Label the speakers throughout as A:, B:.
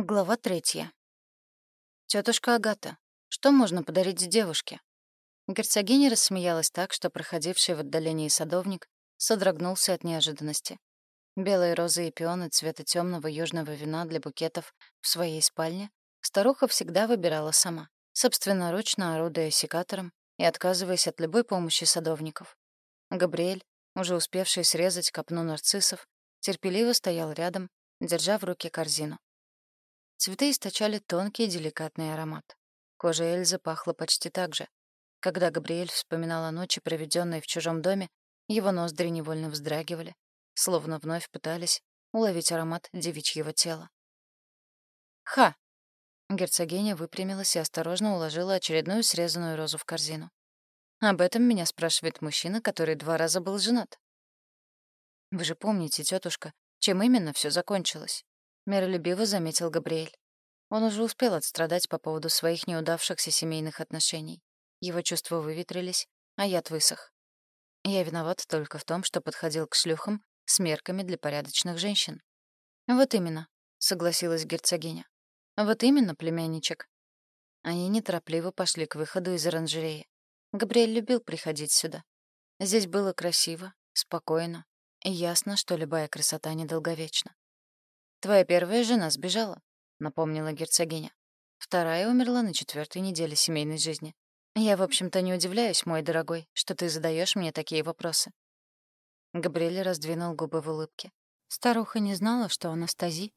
A: Глава третья. «Тётушка Агата, что можно подарить девушке?» Герцогиня рассмеялась так, что проходивший в отдалении садовник содрогнулся от неожиданности. Белые розы и пионы цвета темного южного вина для букетов в своей спальне старуха всегда выбирала сама, собственноручно орудуя секатором и отказываясь от любой помощи садовников. Габриэль, уже успевший срезать копну нарциссов, терпеливо стоял рядом, держа в руке корзину. Цветы источали тонкий деликатный аромат. Кожа Эльзы пахла почти так же. Когда Габриэль вспоминал о ночи, проведенной в чужом доме, его ноздри невольно вздрагивали, словно вновь пытались уловить аромат девичьего тела. «Ха!» Герцогиня выпрямилась и осторожно уложила очередную срезанную розу в корзину. «Об этом меня спрашивает мужчина, который два раза был женат». «Вы же помните, тетушка, чем именно все закончилось?» Миролюбиво заметил Габриэль. Он уже успел отстрадать по поводу своих неудавшихся семейных отношений. Его чувства выветрились, а яд высох. Я виноват только в том, что подходил к шлюхам с мерками для порядочных женщин. «Вот именно», — согласилась герцогиня. «Вот именно, племянничек». Они неторопливо пошли к выходу из оранжереи. Габриэль любил приходить сюда. Здесь было красиво, спокойно, и ясно, что любая красота недолговечна. «Твоя первая жена сбежала», — напомнила герцогиня. «Вторая умерла на четвертой неделе семейной жизни. Я, в общем-то, не удивляюсь, мой дорогой, что ты задаешь мне такие вопросы». Габриэль раздвинул губы в улыбке. Старуха не знала, что Анастази,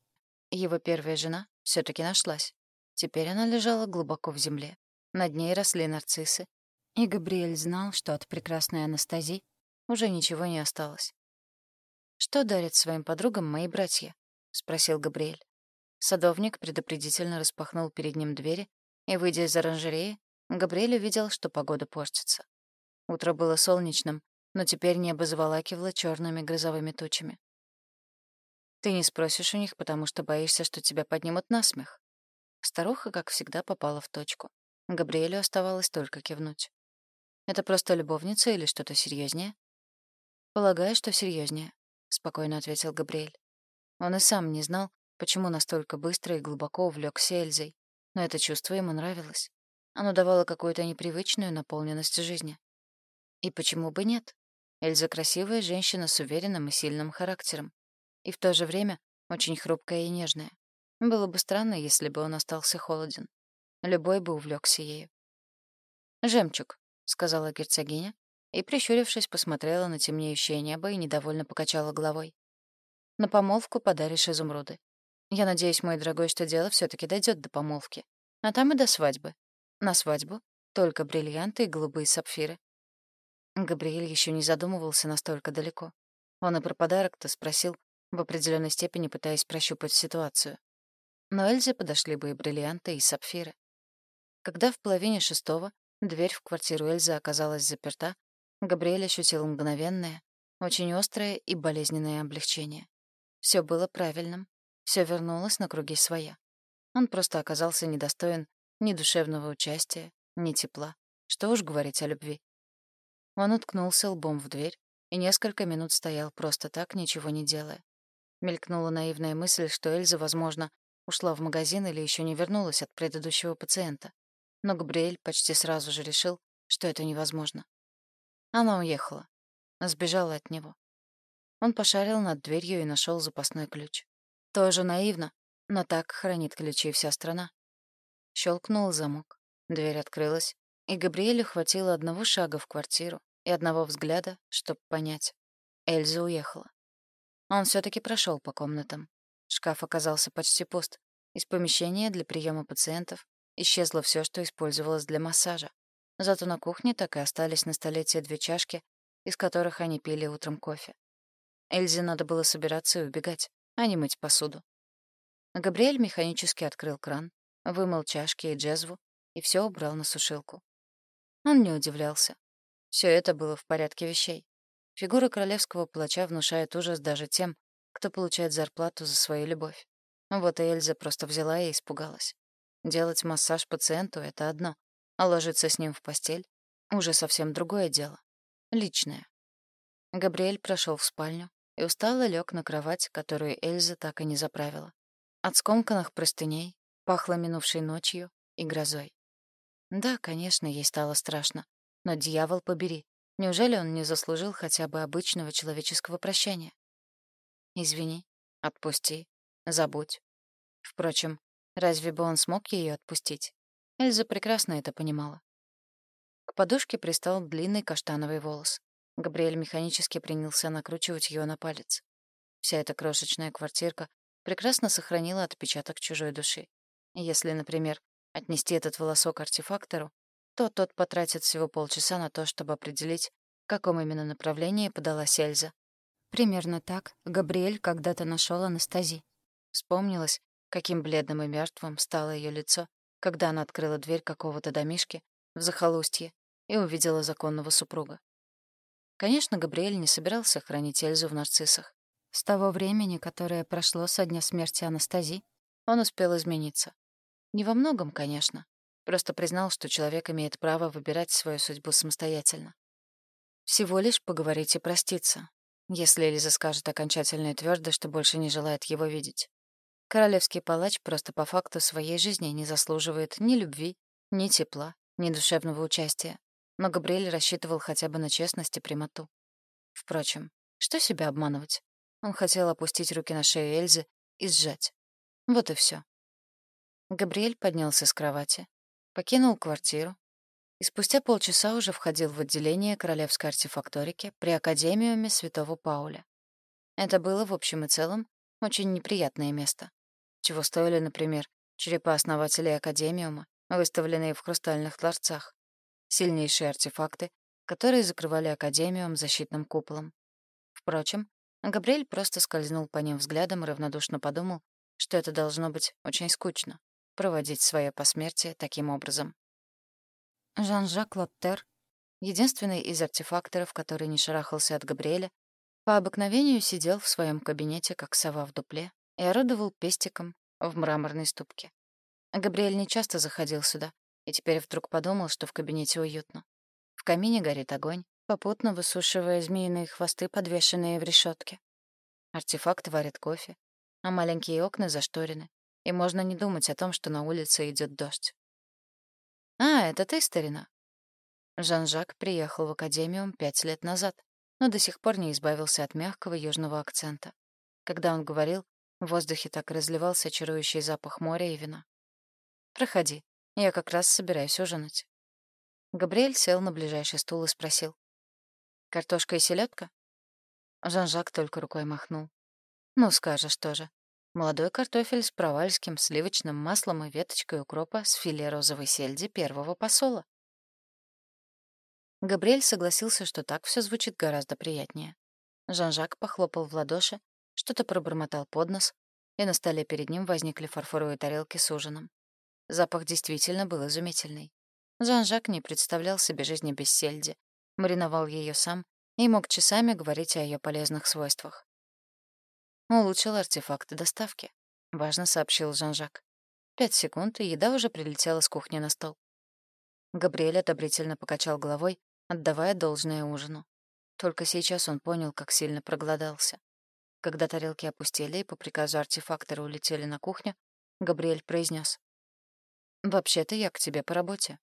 A: его первая жена, все таки нашлась. Теперь она лежала глубоко в земле. Над ней росли нарциссы. И Габриэль знал, что от прекрасной Анастази уже ничего не осталось. Что дарят своим подругам мои братья? — спросил Габриэль. Садовник предупредительно распахнул перед ним двери, и, выйдя из оранжереи, Габриэль увидел, что погода портится. Утро было солнечным, но теперь небо заволакивало черными грозовыми тучами. «Ты не спросишь у них, потому что боишься, что тебя поднимут на смех». Старуха, как всегда, попала в точку. Габриэлю оставалось только кивнуть. «Это просто любовница или что-то серьезнее? «Полагаю, что серьезнее, спокойно ответил Габриэль. Он и сам не знал, почему настолько быстро и глубоко увлекся Эльзой, но это чувство ему нравилось. Оно давало какую-то непривычную наполненность жизни. И почему бы нет? Эльза красивая женщина с уверенным и сильным характером. И в то же время очень хрупкая и нежная. Было бы странно, если бы он остался холоден. Любой бы увлекся ею. «Жемчуг», — сказала герцогиня, и, прищурившись, посмотрела на темнеющее небо и недовольно покачала головой. На помолвку подаришь изумруды. Я надеюсь, мой дорогой, что дело все таки дойдет до помолвки. А там и до свадьбы. На свадьбу только бриллианты и голубые сапфиры. Габриэль еще не задумывался настолько далеко. Он и про подарок-то спросил, в определенной степени пытаясь прощупать ситуацию. Но Эльзе подошли бы и бриллианты, и сапфиры. Когда в половине шестого дверь в квартиру Эльзы оказалась заперта, Габриэль ощутил мгновенное, очень острое и болезненное облегчение. Все было правильным, все вернулось на круги своя. Он просто оказался недостоин ни душевного участия, ни тепла. Что уж говорить о любви. Он уткнулся лбом в дверь и несколько минут стоял просто так, ничего не делая. Мелькнула наивная мысль, что Эльза, возможно, ушла в магазин или еще не вернулась от предыдущего пациента. Но Габриэль почти сразу же решил, что это невозможно. Она уехала. Сбежала от него. Он пошарил над дверью и нашел запасной ключ. Тоже наивно, но так хранит ключи вся страна. Щелкнул замок. Дверь открылась, и Габриэлю хватило одного шага в квартиру и одного взгляда, чтобы понять. Эльза уехала. Он все таки прошел по комнатам. Шкаф оказался почти пуст. Из помещения для приема пациентов исчезло все, что использовалось для массажа. Зато на кухне так и остались на столе те две чашки, из которых они пили утром кофе. Эльзе надо было собираться и убегать, а не мыть посуду. Габриэль механически открыл кран, вымыл чашки и джезву и все убрал на сушилку. Он не удивлялся. Все это было в порядке вещей. Фигура королевского палача внушает ужас даже тем, кто получает зарплату за свою любовь. Вот и Эльза просто взяла и испугалась. Делать массаж пациенту — это одно, а ложиться с ним в постель — уже совсем другое дело. Личное. Габриэль прошел в спальню, и устало лег на кровать, которую Эльза так и не заправила. От скомканных простыней пахло минувшей ночью и грозой. Да, конечно, ей стало страшно. Но дьявол побери, неужели он не заслужил хотя бы обычного человеческого прощания? Извини, отпусти, забудь. Впрочем, разве бы он смог ее отпустить? Эльза прекрасно это понимала. К подушке пристал длинный каштановый волос. Габриэль механически принялся накручивать ее на палец. Вся эта крошечная квартирка прекрасно сохранила отпечаток чужой души. Если, например, отнести этот волосок артефактору, то тот потратит всего полчаса на то, чтобы определить, в каком именно направлении подала Сельза. Примерно так Габриэль когда-то нашел Анастази. Вспомнилось, каким бледным и мертвым стало ее лицо, когда она открыла дверь какого-то домишки в захолустье и увидела законного супруга. Конечно, Габриэль не собирался хранить Эльзу в нарциссах. С того времени, которое прошло со дня смерти Анастази, он успел измениться. Не во многом, конечно. Просто признал, что человек имеет право выбирать свою судьбу самостоятельно. Всего лишь поговорить и проститься, если Элиза скажет окончательно и твердо, что больше не желает его видеть. Королевский палач просто по факту своей жизни не заслуживает ни любви, ни тепла, ни душевного участия. Но Габриэль рассчитывал хотя бы на честность и прямоту. Впрочем, что себя обманывать? Он хотел опустить руки на шею Эльзы и сжать. Вот и все. Габриэль поднялся с кровати, покинул квартиру и спустя полчаса уже входил в отделение королевской артефакторики при Академиуме Святого Пауля. Это было, в общем и целом, очень неприятное место. Чего стоили, например, черепа основателей Академиума, выставленные в хрустальных дворцах, сильнейшие артефакты, которые закрывали Академиум защитным куполом. Впрочем, Габриэль просто скользнул по ним взглядом и равнодушно подумал, что это должно быть очень скучно проводить свое посмертие таким образом. Жан-Жак Лоттер, единственный из артефакторов, который не шарахался от Габриэля, по обыкновению сидел в своем кабинете, как сова в дупле, и орудовал пестиком в мраморной ступке. Габриэль нечасто заходил сюда, и теперь вдруг подумал, что в кабинете уютно. В камине горит огонь, попутно высушивая змеиные хвосты, подвешенные в решетке. Артефакт варит кофе, а маленькие окна зашторены, и можно не думать о том, что на улице идет дождь. «А, это ты, старина?» Жан-Жак приехал в Академиум пять лет назад, но до сих пор не избавился от мягкого южного акцента. Когда он говорил, в воздухе так разливался чарующий запах моря и вина. «Проходи, я как раз собираюсь ужинать». Габриэль сел на ближайший стул и спросил. «Картошка и селедка? Жан-Жак только рукой махнул. «Ну, скажешь тоже. Молодой картофель с провальским сливочным маслом и веточкой укропа с филе розовой сельди первого посола. Габриэль согласился, что так все звучит гораздо приятнее. Жан-Жак похлопал в ладоши, что-то пробормотал под нос, и на столе перед ним возникли фарфоровые тарелки с ужином. Запах действительно был изумительный. Жан-Жак не представлял себе жизни без сельди, мариновал ее сам и мог часами говорить о ее полезных свойствах. Улучшил артефакты доставки. Важно сообщил Жан-Жак. Пять секунд, и еда уже прилетела с кухни на стол. Габриэль одобрительно покачал головой, отдавая должное ужину. Только сейчас он понял, как сильно проголодался. Когда тарелки опустили и по приказу артефактора улетели на кухню, Габриэль произнес: «Вообще-то я к тебе по работе».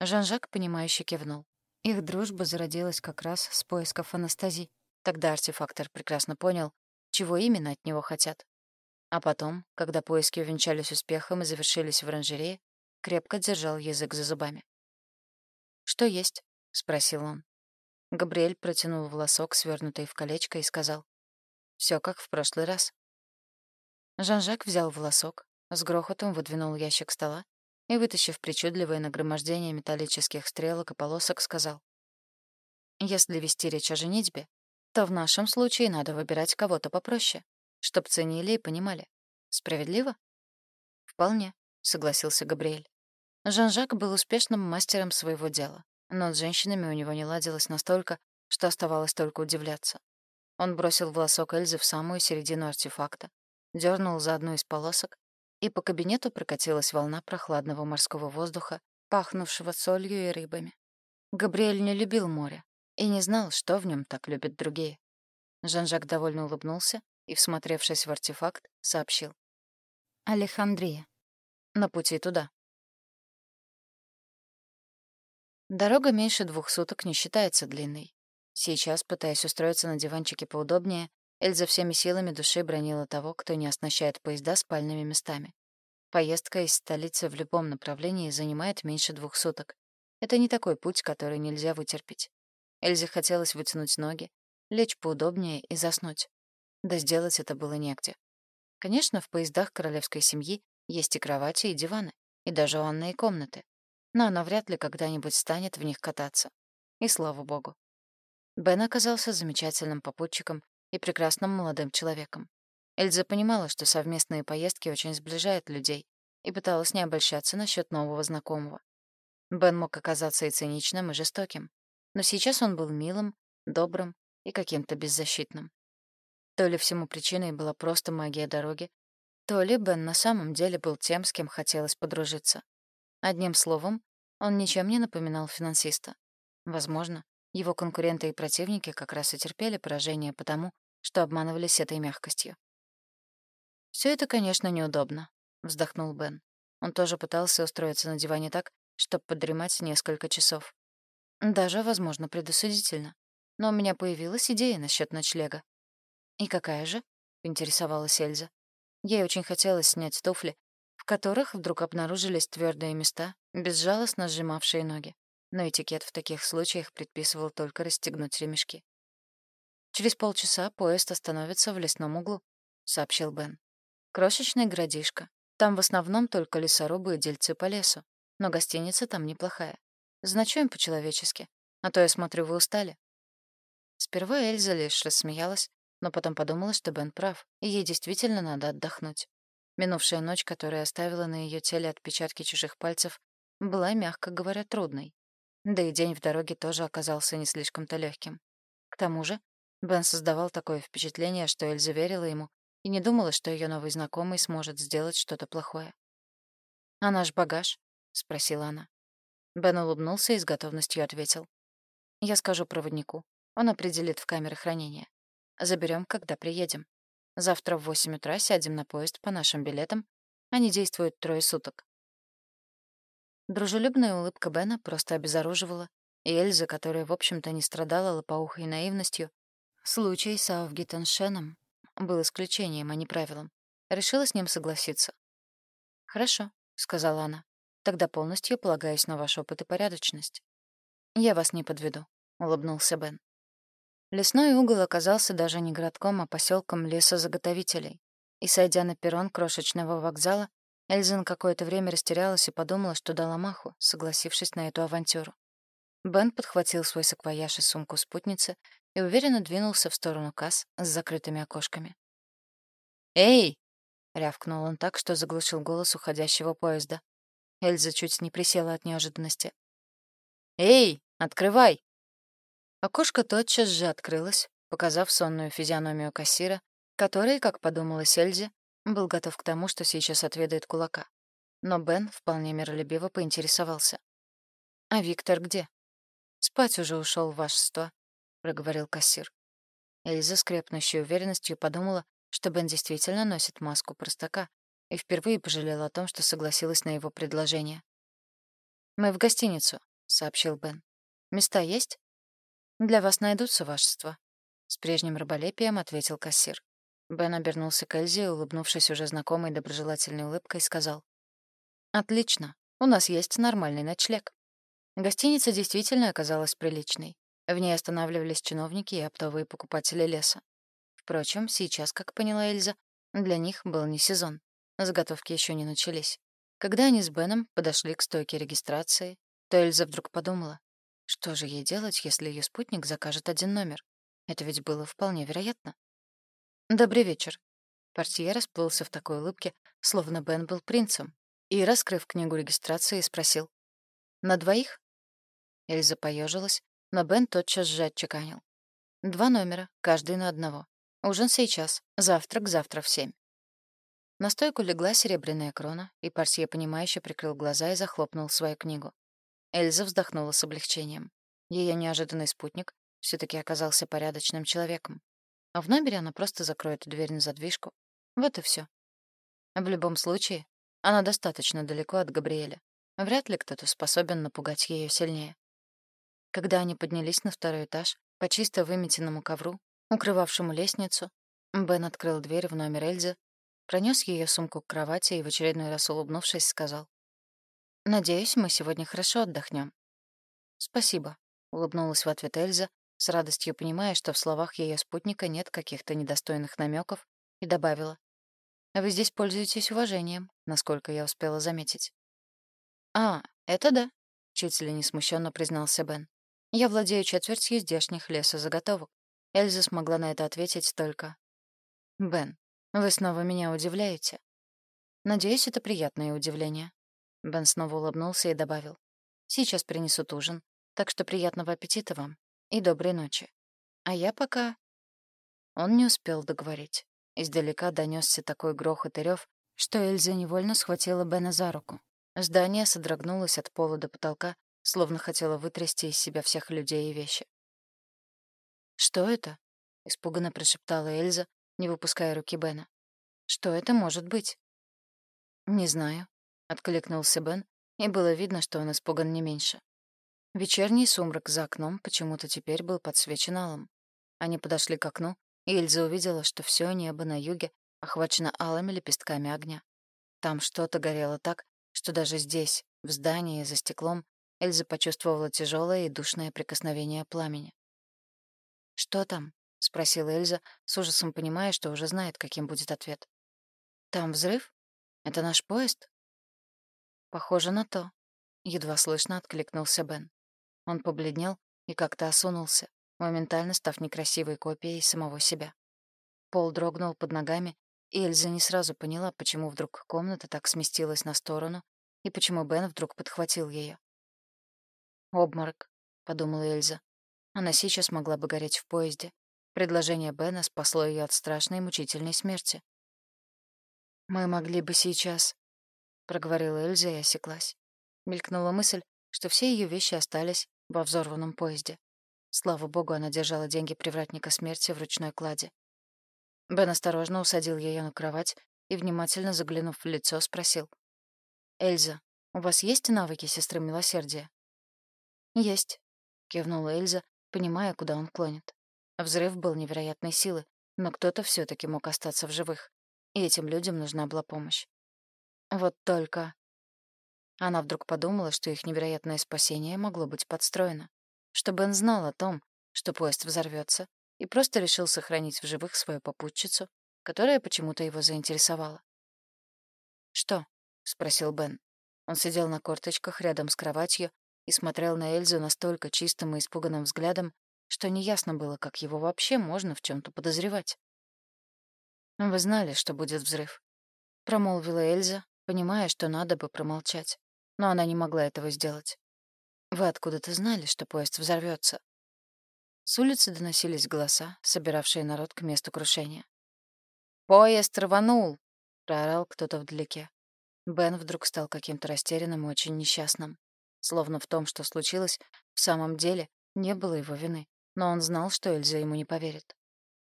A: Жан-Жак, понимающе кивнул. Их дружба зародилась как раз с поисков Анастазии. Тогда артефактор прекрасно понял, чего именно от него хотят. А потом, когда поиски увенчались успехом и завершились в оранжерее, крепко держал язык за зубами. «Что есть?» — спросил он. Габриэль протянул волосок, свернутый в колечко, и сказал. «Всё как в прошлый раз». Жан-Жак взял волосок, с грохотом выдвинул ящик стола и, вытащив причудливое нагромождение металлических стрелок и полосок, сказал. «Если вести речь о женитьбе, то в нашем случае надо выбирать кого-то попроще, чтоб ценили и понимали. Справедливо? Вполне, согласился Габриэль. Жан-Жак был успешным мастером своего дела, но с женщинами у него не ладилось настолько, что оставалось только удивляться. Он бросил волосок Эльзы в самую середину артефакта, дернул за одну из полосок, и по кабинету прокатилась волна прохладного морского воздуха, пахнувшего солью и рыбами. Габриэль не любил море, и не знал, что в нем так любят другие. Жан-Жак довольно улыбнулся и, всмотревшись в артефакт, сообщил. Алехандрия. На пути туда. Дорога меньше двух суток не считается длинной. Сейчас, пытаясь устроиться на диванчике поудобнее, Эльза всеми силами души бронила того, кто не оснащает поезда спальными местами. Поездка из столицы в любом направлении занимает меньше двух суток. Это не такой путь, который нельзя вытерпеть. Эльзе хотелось вытянуть ноги, лечь поудобнее и заснуть. Да сделать это было негде. Конечно, в поездах королевской семьи есть и кровати, и диваны, и даже ванные комнаты. Но она вряд ли когда-нибудь станет в них кататься. И слава богу. Бен оказался замечательным попутчиком и прекрасным молодым человеком. Эльза понимала, что совместные поездки очень сближают людей, и пыталась не обольщаться насчет нового знакомого. Бен мог оказаться и циничным, и жестоким, но сейчас он был милым, добрым и каким-то беззащитным. То ли всему причиной была просто магия дороги, то ли Бен на самом деле был тем, с кем хотелось подружиться. Одним словом, он ничем не напоминал финансиста. Возможно, его конкуренты и противники как раз и терпели поражение потому, что обманывались этой мягкостью. Все это, конечно, неудобно», — вздохнул Бен. Он тоже пытался устроиться на диване так, чтобы подремать несколько часов. Даже, возможно, предосудительно. Но у меня появилась идея насчет ночлега. «И какая же?» — интересовалась Эльза. Ей очень хотелось снять туфли, в которых вдруг обнаружились твердые места, безжалостно сжимавшие ноги. Но этикет в таких случаях предписывал только расстегнуть ремешки. «Через полчаса поезд остановится в лесном углу», — сообщил Бен. «Крошечный городишко. Там в основном только лесорубы и дельцы по лесу. Но гостиница там неплохая. Заночуем по-человечески. А то я смотрю, вы устали». Сперва Эльза лишь рассмеялась, но потом подумала, что Бен прав, и ей действительно надо отдохнуть. Минувшая ночь, которая оставила на ее теле отпечатки чужих пальцев, была, мягко говоря, трудной. Да и день в дороге тоже оказался не слишком-то легким. К тому же Бен создавал такое впечатление, что Эльза верила ему и не думала, что ее новый знакомый сможет сделать что-то плохое. «А наш багаж?» — спросила она. Бен улыбнулся и с готовностью ответил. «Я скажу проводнику. Он определит в камеры хранения. Заберем, когда приедем. Завтра в восемь утра сядем на поезд по нашим билетам. Они действуют трое суток». Дружелюбная улыбка Бена просто обезоруживала, и Эльза, которая, в общем-то, не страдала лопоухой наивностью, Случай с Ауфгиттеншеном был исключением, а не правилом. Решила с ним согласиться. «Хорошо», — сказала она. «Тогда полностью полагаюсь на ваш опыт и порядочность». «Я вас не подведу», — улыбнулся Бен. Лесной угол оказался даже не городком, а поселком лесозаготовителей. И, сойдя на перрон крошечного вокзала, Эльза на какое-то время растерялась и подумала, что дала маху, согласившись на эту авантюру. Бен подхватил свой саквояж и сумку спутницы и уверенно двинулся в сторону касс с закрытыми окошками. «Эй!» — рявкнул он так, что заглушил голос уходящего поезда. Эльза чуть не присела от неожиданности. «Эй, открывай!» Окошко тотчас же открылось, показав сонную физиономию кассира, который, как подумалось Эльзе, был готов к тому, что сейчас отведает кулака. Но Бен вполне миролюбиво поинтересовался. «А Виктор где?» «Спать уже ушел в вашество», — проговорил кассир. Эльза с уверенностью подумала, что Бен действительно носит маску простака, и впервые пожалела о том, что согласилась на его предложение. «Мы в гостиницу», — сообщил Бен. «Места есть?» «Для вас найдутся, вашество», — с прежним раболепием ответил кассир. Бен обернулся к Эльзе, улыбнувшись уже знакомой доброжелательной улыбкой, сказал. «Отлично. У нас есть нормальный ночлег». Гостиница действительно оказалась приличной. В ней останавливались чиновники и оптовые покупатели леса. Впрочем, сейчас, как поняла Эльза, для них был не сезон. Заготовки еще не начались. Когда они с Беном подошли к стойке регистрации, то Эльза вдруг подумала, что же ей делать, если ее спутник закажет один номер? Это ведь было вполне вероятно. «Добрый вечер». Портье расплылся в такой улыбке, словно Бен был принцем, и, раскрыв книгу регистрации, спросил. «На двоих?» Эльза поежилась, но Бен тотчас же отчеканил. «Два номера, каждый на одного. Ужин сейчас, завтрак завтра в семь». На стойку легла серебряная крона, и Парсье, понимающе прикрыл глаза и захлопнул свою книгу. Эльза вздохнула с облегчением. Ее неожиданный спутник все таки оказался порядочным человеком. А в номере она просто закроет дверь на задвижку. Вот и все. В любом случае, она достаточно далеко от Габриэля. Вряд ли кто-то способен напугать ее сильнее. Когда они поднялись на второй этаж, по чисто выметенному ковру, укрывавшему лестницу, Бен открыл дверь в номер Эльзы, пронес ее сумку к кровати и в очередной раз улыбнувшись, сказал. «Надеюсь, мы сегодня хорошо отдохнем. «Спасибо», — улыбнулась в ответ Эльза, с радостью понимая, что в словах ее спутника нет каких-то недостойных намеков, и добавила. «Вы здесь пользуетесь уважением, насколько я успела заметить». «А, это да», — чуть ли не смущенно признался Бен. «Я владею четвертью здешних лесозаготовок». Эльза смогла на это ответить только «Бен, вы снова меня удивляете?» «Надеюсь, это приятное удивление». Бен снова улыбнулся и добавил. «Сейчас принесут ужин, так что приятного аппетита вам и доброй ночи. А я пока...» Он не успел договорить. Издалека донесся такой грохот и рёв, что Эльза невольно схватила Бена за руку. Здание содрогнулось от пола до потолка, словно хотело вытрясти из себя всех людей и вещи. «Что это?» — испуганно прошептала Эльза, не выпуская руки Бена. «Что это может быть?» «Не знаю», — откликнулся Бен, и было видно, что он испуган не меньше. Вечерний сумрак за окном почему-то теперь был подсвечен алым. Они подошли к окну, и Эльза увидела, что все небо на юге охвачено алыми лепестками огня. Там что-то горело так, что даже здесь, в здании, за стеклом, Эльза почувствовала тяжелое и душное прикосновение пламени. «Что там?» — спросила Эльза, с ужасом понимая, что уже знает, каким будет ответ. «Там взрыв? Это наш поезд?» «Похоже на то», — едва слышно откликнулся Бен. Он побледнел и как-то осунулся, моментально став некрасивой копией самого себя. Пол дрогнул под ногами, и Эльза не сразу поняла, почему вдруг комната так сместилась на сторону и почему Бен вдруг подхватил ее. «Обморок», — подумала Эльза. Она сейчас могла бы гореть в поезде, Предложение Бена спасло ее от страшной мучительной смерти. «Мы могли бы сейчас...» — проговорила Эльза и осеклась. Мелькнула мысль, что все ее вещи остались во взорванном поезде. Слава богу, она держала деньги привратника смерти в ручной кладе. Бен осторожно усадил ее на кровать и, внимательно заглянув в лицо, спросил. «Эльза, у вас есть навыки сестры милосердия?» «Есть», — кивнула Эльза, понимая, куда он клонит. Взрыв был невероятной силы, но кто-то все таки мог остаться в живых, и этим людям нужна была помощь. Вот только... Она вдруг подумала, что их невероятное спасение могло быть подстроено, что Бен знал о том, что поезд взорвется, и просто решил сохранить в живых свою попутчицу, которая почему-то его заинтересовала. «Что?» — спросил Бен. Он сидел на корточках рядом с кроватью и смотрел на Эльзу настолько чистым и испуганным взглядом, что неясно было, как его вообще можно в чем то подозревать. «Вы знали, что будет взрыв», — промолвила Эльза, понимая, что надо бы промолчать. Но она не могла этого сделать. «Вы откуда-то знали, что поезд взорвется? С улицы доносились голоса, собиравшие народ к месту крушения. «Поезд рванул!» — проорал кто-то вдалеке. Бен вдруг стал каким-то растерянным и очень несчастным. Словно в том, что случилось, в самом деле не было его вины но он знал, что Эльза ему не поверит.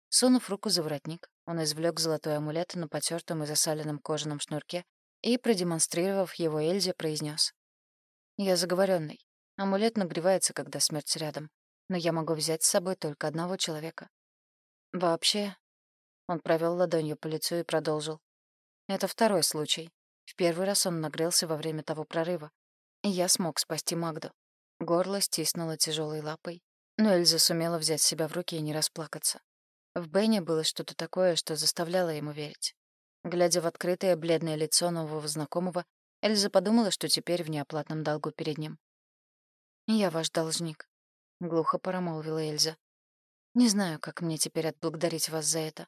A: Сунув руку за воротник, он извлек золотой амулет на потертом и засаленном кожаном шнурке и, продемонстрировав его Эльзе, произнес: «Я заговоренный. Амулет нагревается, когда смерть рядом, но я могу взять с собой только одного человека. Вообще...» Он провел ладонью по лицу и продолжил. «Это второй случай. В первый раз он нагрелся во время того прорыва, я смог спасти Магду. Горло стиснуло тяжелой лапой, но Эльза сумела взять себя в руки и не расплакаться. В Бене было что-то такое, что заставляло ему верить. Глядя в открытое бледное лицо нового знакомого, Эльза подумала, что теперь в неоплатном долгу перед ним. «Я ваш должник», — глухо промолвила Эльза. «Не знаю, как мне теперь отблагодарить вас за это».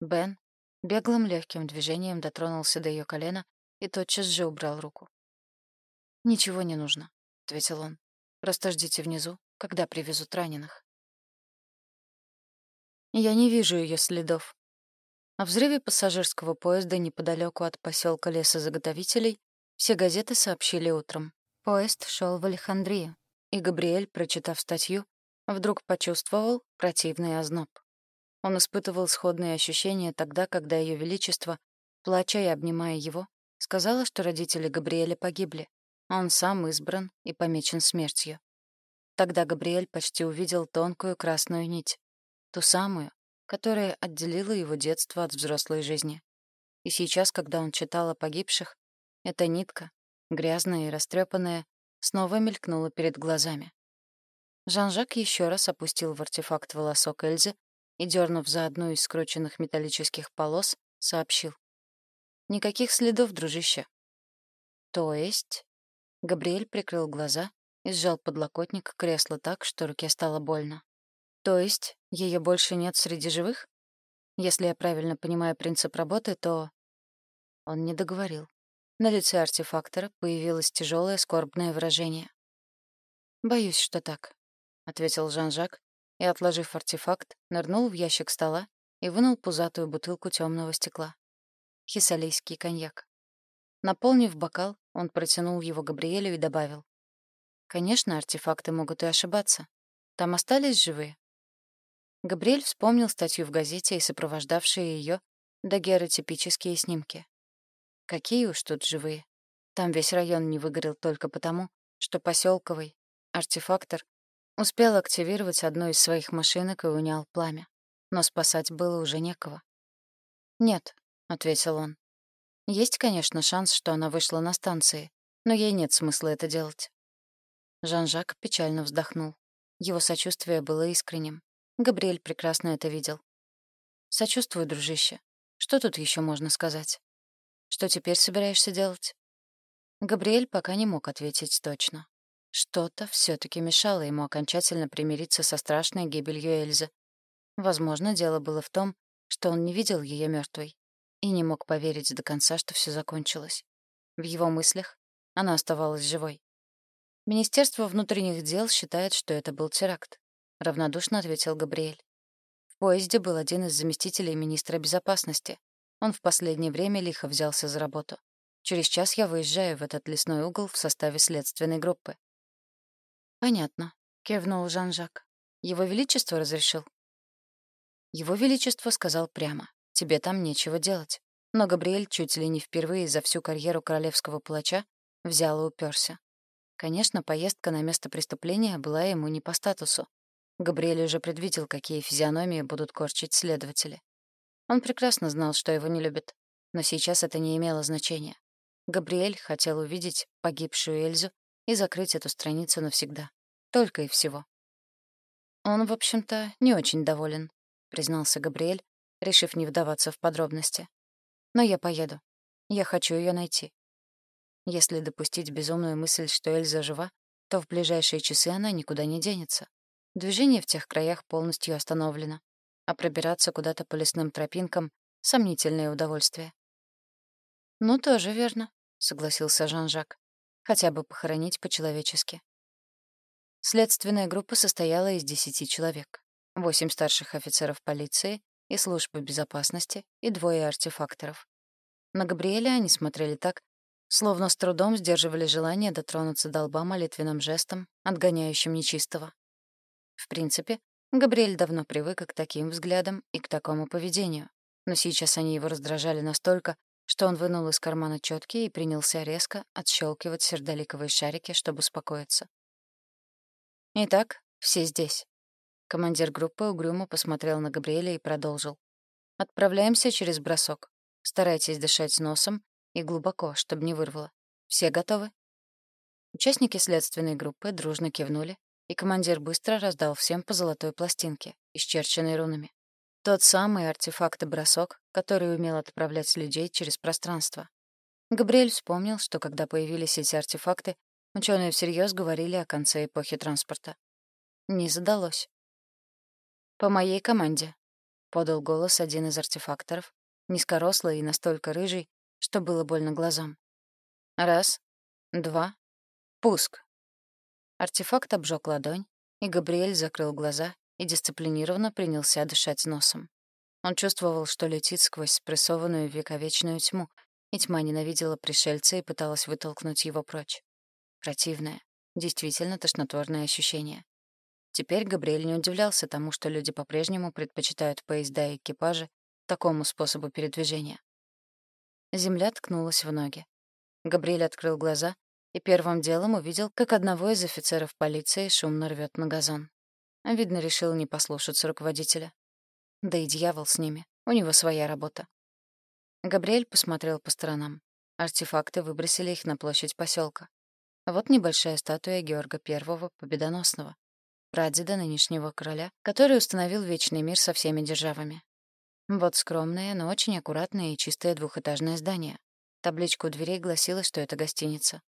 A: Бен беглым легким движением дотронулся до ее колена и тотчас же убрал руку. «Ничего не нужно», — ответил он. «Просто ждите внизу, когда привезут раненых. Я не вижу ее следов. О взрыве пассажирского поезда неподалеку от поселка лесозаготовителей все газеты сообщили утром. Поезд шел в Алехандрию, и Габриэль, прочитав статью, вдруг почувствовал противный озноб. Он испытывал сходные ощущения тогда, когда Ее Величество плача и обнимая его, сказала, что родители Габриэля погибли, он сам избран и помечен смертью. Тогда Габриэль почти увидел тонкую красную нить, ту самую, которая отделила его детство от взрослой жизни. И сейчас, когда он читал о погибших, эта нитка, грязная и растрепанная, снова мелькнула перед глазами. Жан-Жак еще раз опустил в артефакт волосок Эльзы и, дернув за одну из скрученных металлических полос, сообщил. «Никаких следов, дружище». «То есть?» Габриэль прикрыл глаза и сжал подлокотник кресла так, что руке стало больно. «То есть ее больше нет среди живых? Если я правильно понимаю принцип работы, то...» Он не договорил. На лице артефактора появилось тяжелое скорбное выражение. «Боюсь, что так», — ответил Жан-Жак и, отложив артефакт, нырнул в ящик стола и вынул пузатую бутылку темного стекла. Хисалийский коньяк. Наполнив бокал, он протянул его Габриэлю и добавил. «Конечно, артефакты могут и ошибаться. Там остались живые?» Габриэль вспомнил статью в газете и сопровождавшие ее дагеротипические снимки. Какие уж тут живые. Там весь район не выгорел только потому, что поселковый артефактор успел активировать одну из своих машинок и унял пламя. Но спасать было уже некого. «Нет», — ответил он. «Есть, конечно, шанс, что она вышла на станции, но ей нет смысла это делать». Жан-Жак печально вздохнул. Его сочувствие было искренним. Габриэль прекрасно это видел. «Сочувствую, дружище. Что тут еще можно сказать?» Что теперь собираешься делать?» Габриэль пока не мог ответить точно. Что-то все таки мешало ему окончательно примириться со страшной гибелью Эльзы. Возможно, дело было в том, что он не видел ее мертвой и не мог поверить до конца, что все закончилось. В его мыслях она оставалась живой. Министерство внутренних дел считает, что это был теракт, равнодушно ответил Габриэль. В поезде был один из заместителей министра безопасности, он в последнее время лихо взялся за работу. Через час я выезжаю в этот лесной угол в составе следственной группы. «Понятно», — кивнул Жан-Жак. «Его Величество разрешил?» Его Величество сказал прямо. «Тебе там нечего делать». Но Габриэль чуть ли не впервые за всю карьеру королевского палача взял и уперся. Конечно, поездка на место преступления была ему не по статусу. Габриэль уже предвидел, какие физиономии будут корчить следователи. Он прекрасно знал, что его не любят. Но сейчас это не имело значения. Габриэль хотел увидеть погибшую Эльзу и закрыть эту страницу навсегда. Только и всего. «Он, в общем-то, не очень доволен», — признался Габриэль, решив не вдаваться в подробности. «Но я поеду. Я хочу ее найти. Если допустить безумную мысль, что Эльза жива, то в ближайшие часы она никуда не денется. Движение в тех краях полностью остановлено а пробираться куда-то по лесным тропинкам — сомнительное удовольствие. «Ну, тоже верно», — согласился Жан-Жак. «Хотя бы похоронить по-человечески». Следственная группа состояла из десяти человек. Восемь старших офицеров полиции и службы безопасности и двое артефакторов. На Габриэля они смотрели так, словно с трудом сдерживали желание дотронуться до лба молитвенным жестом, отгоняющим нечистого. В принципе, Габриэль давно привык к таким взглядам и к такому поведению. Но сейчас они его раздражали настолько, что он вынул из кармана чётки и принялся резко отщелкивать сердоликовые шарики, чтобы успокоиться. «Итак, все здесь». Командир группы угрюмо посмотрел на Габриэля и продолжил. «Отправляемся через бросок. Старайтесь дышать носом и глубоко, чтобы не вырвало. Все готовы?» Участники следственной группы дружно кивнули, и командир быстро раздал всем по золотой пластинке, исчерченной рунами. Тот самый артефакт-бросок, который умел отправлять людей через пространство. Габриэль вспомнил, что когда появились эти артефакты, ученые всерьез говорили о конце эпохи транспорта. Не задалось. «По моей команде», — подал голос один из артефакторов, низкорослый и настолько рыжий, что было больно глазам. «Раз, два, пуск». Артефакт обжег ладонь, и Габриэль закрыл глаза и дисциплинированно принялся дышать носом. Он чувствовал, что летит сквозь спрессованную вековечную тьму, и тьма ненавидела пришельца и пыталась вытолкнуть его прочь. Противное, действительно тошнотворное ощущение. Теперь Габриэль не удивлялся тому, что люди по-прежнему предпочитают поезда и экипажи такому способу передвижения. Земля ткнулась в ноги. Габриэль открыл глаза и первым делом увидел, как одного из офицеров полиции шумно рвет на газон. Видно, решил не послушаться руководителя. Да и дьявол с ними. У него своя работа. Габриэль посмотрел по сторонам. Артефакты выбросили их на площадь поселка. Вот небольшая статуя Георга I Победоносного, прадеда нынешнего короля, который установил вечный мир со всеми державами. Вот скромное, но очень аккуратное и чистое двухэтажное здание. Табличка у дверей гласила, что это гостиница.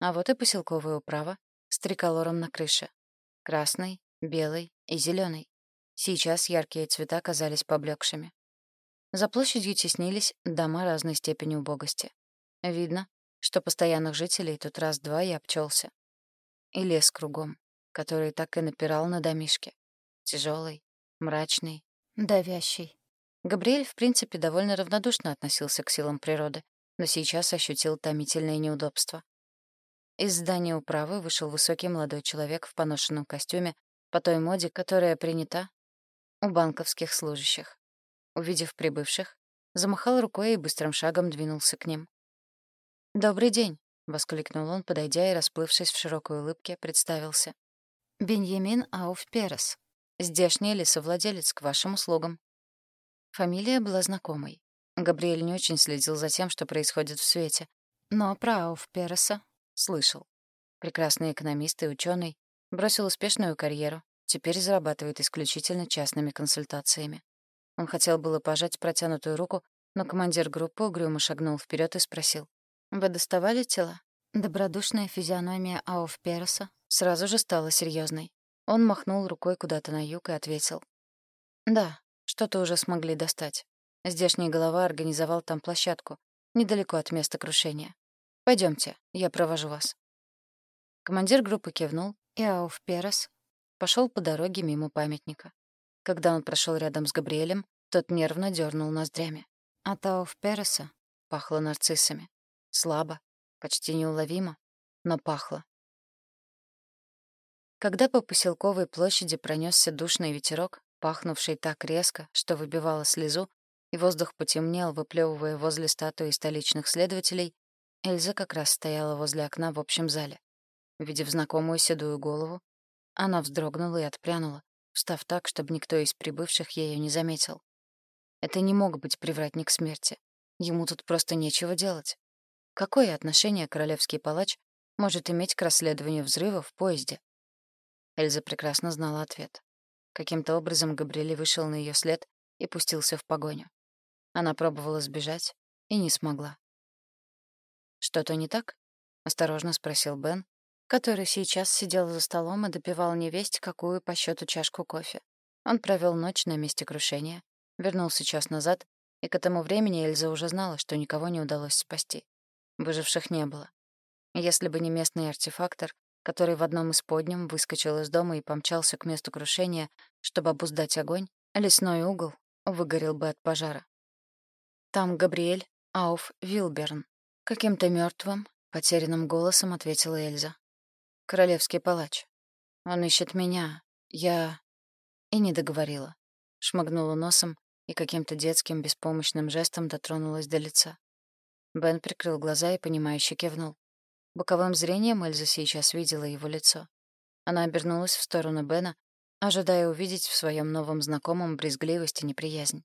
A: А вот и поселковая управа с триколором на крыше. Красный, белый и зеленый. Сейчас яркие цвета казались поблекшими. За площадью теснились дома разной степени убогости. Видно, что постоянных жителей тут раз-два и обчелся. И лес кругом, который так и напирал на домишки. Тяжелый, мрачный, давящий. Габриэль, в принципе, довольно равнодушно относился к силам природы, но сейчас ощутил томительное неудобство. Из здания управы вышел высокий молодой человек в поношенном костюме по той моде, которая принята у банковских служащих. Увидев прибывших, замахал рукой и быстрым шагом двинулся к ним. «Добрый день!» — воскликнул он, подойдя и, расплывшись в широкой улыбке, представился. «Беньямин Ауф Перес, здешний лесовладелец к вашим услугам». Фамилия была знакомой. Габриэль не очень следил за тем, что происходит в свете, но про Ауф Переса слышал. Прекрасный экономист и ученый, бросил успешную карьеру, теперь зарабатывает исключительно частными консультациями. Он хотел было пожать протянутую руку, но командир группы угрюмо шагнул вперед и спросил. «Вы доставали тела?» Добродушная физиономия Ауф Переса сразу же стала серьезной. Он махнул рукой куда-то на юг и ответил. «Да, что-то уже смогли достать. Здешний голова организовал там площадку, недалеко от места крушения. Пойдемте, я провожу вас». Командир группы кивнул, и Ауф Перес пошел по дороге мимо памятника. Когда он прошел рядом с Габриэлем, тот нервно дернул ноздрями. От Ауф Переса пахло нарциссами. Слабо, почти неуловимо, но пахло. Когда по поселковой площади пронесся душный ветерок, пахнувший так резко, что выбивало слезу, и воздух потемнел, выплевывая возле статуи столичных следователей, Эльза как раз стояла возле окна в общем зале. Увидев знакомую седую голову, она вздрогнула и отпрянула, встав так, чтобы никто из прибывших ее не заметил. Это не мог быть привратник смерти. Ему тут просто нечего делать. Какое отношение королевский палач может иметь к расследованию взрыва в поезде? Эльза прекрасно знала ответ. Каким-то образом Габриэль вышел на ее след и пустился в погоню. Она пробовала сбежать и не смогла. «Что-то не так?» — осторожно спросил Бен, который сейчас сидел за столом и допивал невесть какую по счету чашку кофе. Он провел ночь на месте крушения, вернулся час назад, и к этому времени Эльза уже знала, что никого не удалось спасти. Выживших не было. Если бы не местный артефактор, который в одном из подням выскочил из дома и помчался к месту крушения, чтобы обуздать огонь, лесной угол выгорел бы от пожара. Там Габриэль Ауф Вилберн. Каким-то мертвым, потерянным голосом ответила Эльза. Королевский палач. Он ищет меня. Я... И не договорила. Шмыгнула носом и каким-то детским беспомощным жестом дотронулась до лица. Бен прикрыл глаза и, понимающе кивнул. Боковым зрением Эльза сейчас видела его лицо. Она обернулась в сторону Бена, ожидая увидеть в своем новом знакомом брезгливость и неприязнь.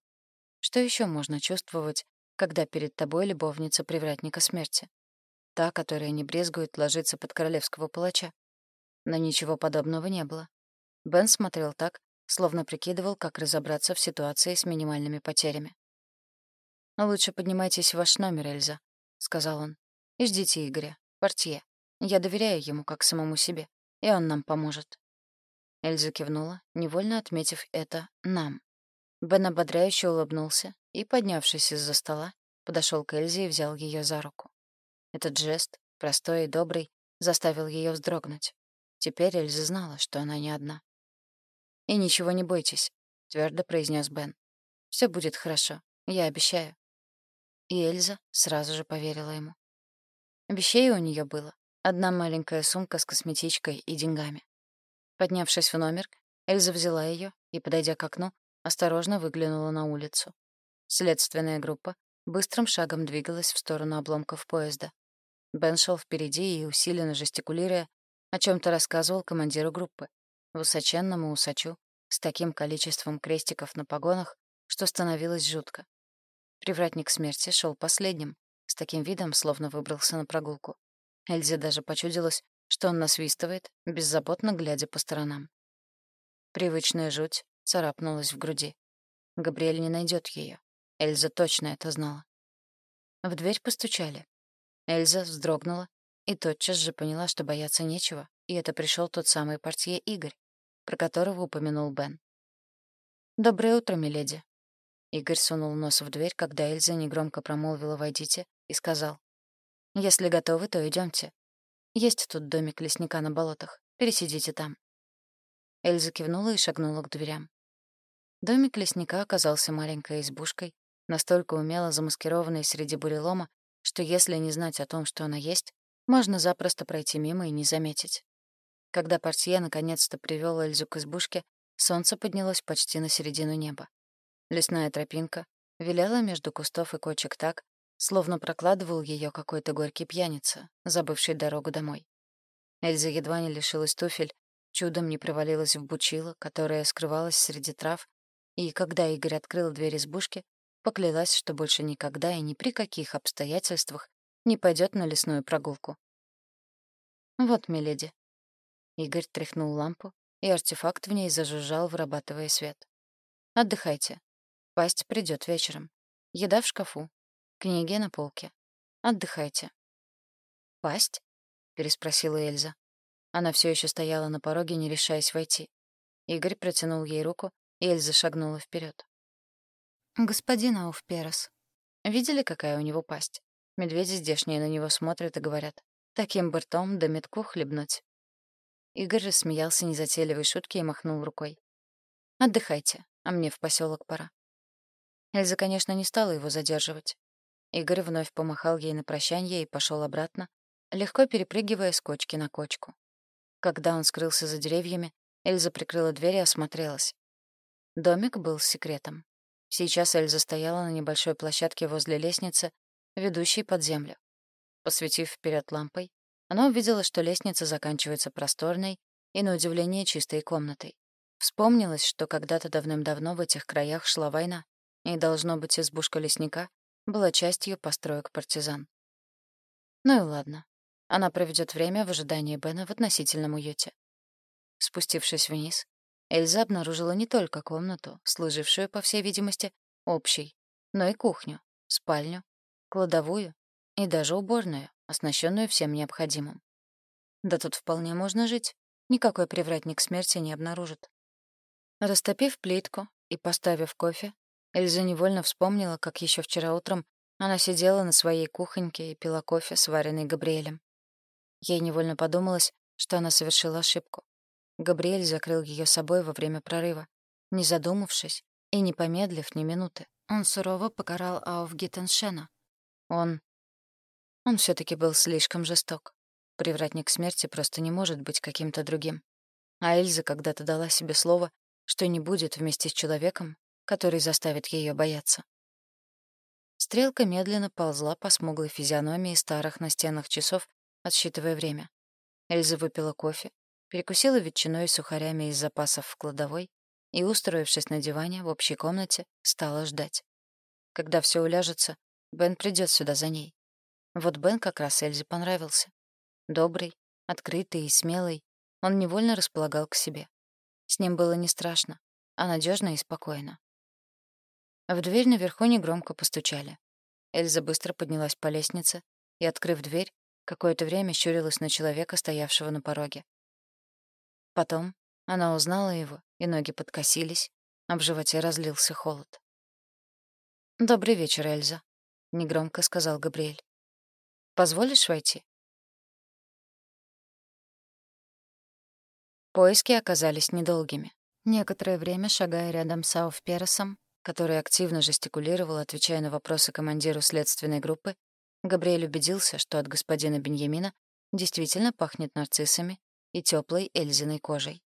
A: Что еще можно чувствовать, когда перед тобой любовница привратника смерти? Та, которая не брезгует ложиться под королевского палача. Но ничего подобного не было. Бен смотрел так, словно прикидывал, как разобраться в ситуации с минимальными потерями. «Лучше поднимайтесь в ваш номер, Эльза», — сказал он. «И ждите Игоря портье. Я доверяю ему как самому себе, и он нам поможет». Эльза кивнула, невольно отметив это «нам». Бен ободряюще улыбнулся и, поднявшись из-за стола, подошел к Эльзе и взял ее за руку. Этот жест, простой и добрый, заставил ее вздрогнуть. Теперь Эльза знала, что она не одна. «И ничего не бойтесь», — твердо произнес Бен. Все будет хорошо, я обещаю». И Эльза сразу же поверила ему. Вещей у нее было. Одна маленькая сумка с косметичкой и деньгами. Поднявшись в номер, Эльза взяла ее и, подойдя к окну, осторожно выглянула на улицу. Следственная группа быстрым шагом двигалась в сторону обломков поезда. Бен шел впереди и, усиленно жестикулируя, о чем то рассказывал командиру группы, высоченному усачу, с таким количеством крестиков на погонах, что становилось жутко. Привратник смерти шел последним, с таким видом, словно выбрался на прогулку. Эльзе даже почудилось, что он насвистывает, беззаботно глядя по сторонам. Привычная жуть царапнулась в груди. Габриэль не найдет ее. Эльза точно это знала. В дверь постучали. Эльза вздрогнула и тотчас же поняла, что бояться нечего, и это пришел тот самый портье Игорь, про которого упомянул Бен. «Доброе утро, миледи». Игорь сунул нос в дверь, когда Эльза негромко промолвила «Войдите» и сказал. «Если готовы, то идемте. Есть тут домик лесника на болотах. Пересидите там». Эльза кивнула и шагнула к дверям. Домик лесника оказался маленькой избушкой, настолько умело замаскированной среди бурелома, что если не знать о том, что она есть, можно запросто пройти мимо и не заметить. Когда портье наконец-то привёл Эльзу к избушке, солнце поднялось почти на середину неба. Лесная тропинка виляла между кустов и кочек так, словно прокладывал её какой-то горький пьяница, забывший дорогу домой. Эльза едва не лишилась туфель, чудом не провалилась в бучило, которое скрывалось среди трав, и когда Игорь открыл дверь избушки, поклялась, что больше никогда и ни при каких обстоятельствах не пойдет на лесную прогулку. «Вот, миледи». Игорь тряхнул лампу, и артефакт в ней зажужжал, вырабатывая свет. «Отдыхайте. Пасть придет вечером. Еда в шкафу. Книги на полке. Отдыхайте». «Пасть?» — переспросила Эльза. Она все еще стояла на пороге, не решаясь войти. Игорь протянул ей руку, и Эльза шагнула вперед. «Господин Ауфперос, видели, какая у него пасть? Медведи здешние на него смотрят и говорят, таким бы ртом да метку хлебнуть». Игорь рассмеялся незатейливой шутки и махнул рукой. «Отдыхайте, а мне в поселок пора». Эльза, конечно, не стала его задерживать. Игорь вновь помахал ей на прощанье и пошел обратно, легко перепрыгивая с кочки на кочку. Когда он скрылся за деревьями, Эльза прикрыла дверь и осмотрелась. Домик был секретом. Сейчас Эльза стояла на небольшой площадке возле лестницы, ведущей под землю. Посветив вперед лампой, она увидела, что лестница заканчивается просторной и, на удивление, чистой комнатой. Вспомнилось, что когда-то давным-давно в этих краях шла война, и, должно быть, избушка лесника была частью построек партизан. Ну и ладно. Она проведет время в ожидании Бена в относительном уюте. Спустившись вниз, Эльза обнаружила не только комнату, служившую, по всей видимости, общей, но и кухню, спальню, кладовую и даже уборную, оснащенную всем необходимым. Да тут вполне можно жить, никакой привратник смерти не обнаружит. Растопив плитку и поставив кофе, Эльза невольно вспомнила, как еще вчера утром она сидела на своей кухоньке и пила кофе, сваренный Габриэлем. Ей невольно подумалось, что она совершила ошибку. Габриэль закрыл ее собой во время прорыва, не задумавшись и не помедлив ни минуты. Он сурово покарал Ауфгиттеншена. Он... Он все таки был слишком жесток. Привратник смерти просто не может быть каким-то другим. А Эльза когда-то дала себе слово, что не будет вместе с человеком, который заставит ее бояться. Стрелка медленно ползла по смуглой физиономии старых настенных часов, отсчитывая время. Эльза выпила кофе, перекусила ветчиной и сухарями из запасов в кладовой и, устроившись на диване в общей комнате, стала ждать. Когда все уляжется, Бен придет сюда за ней. Вот Бен как раз Эльзе понравился. Добрый, открытый и смелый, он невольно располагал к себе. С ним было не страшно, а надежно и спокойно. В дверь наверху негромко постучали. Эльза быстро поднялась по лестнице и, открыв дверь, какое-то время щурилась на человека, стоявшего на пороге. Потом она узнала его, и ноги подкосились, а в животе разлился холод. «Добрый вечер, Эльза», — негромко сказал Габриэль. «Позволишь войти?» Поиски оказались недолгими. Некоторое время, шагая рядом с Ауф Пересом, который активно жестикулировал, отвечая на вопросы командиру следственной группы, Габриэль убедился, что от господина Беньямина действительно пахнет нарциссами и теплой Эльзиной кожей.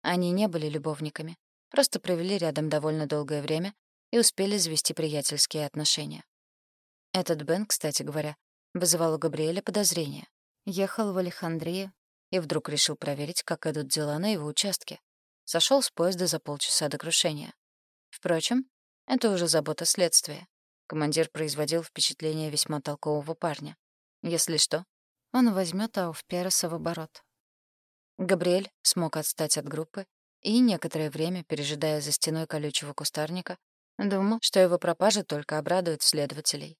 A: Они не были любовниками, просто провели рядом довольно долгое время и успели завести приятельские отношения. Этот Бен, кстати говоря, вызывал у Габриэля подозрения. Ехал в Алехандрию и вдруг решил проверить, как идут дела на его участке. Сошел с поезда за полчаса до крушения. Впрочем, это уже забота следствия. Командир производил впечатление весьма толкового парня. Если что, он возьмет Ауфпереса в оборот. Габриэль смог отстать от группы и некоторое время, пережидая за стеной колючего кустарника, думал, что его пропажа только обрадует следователей.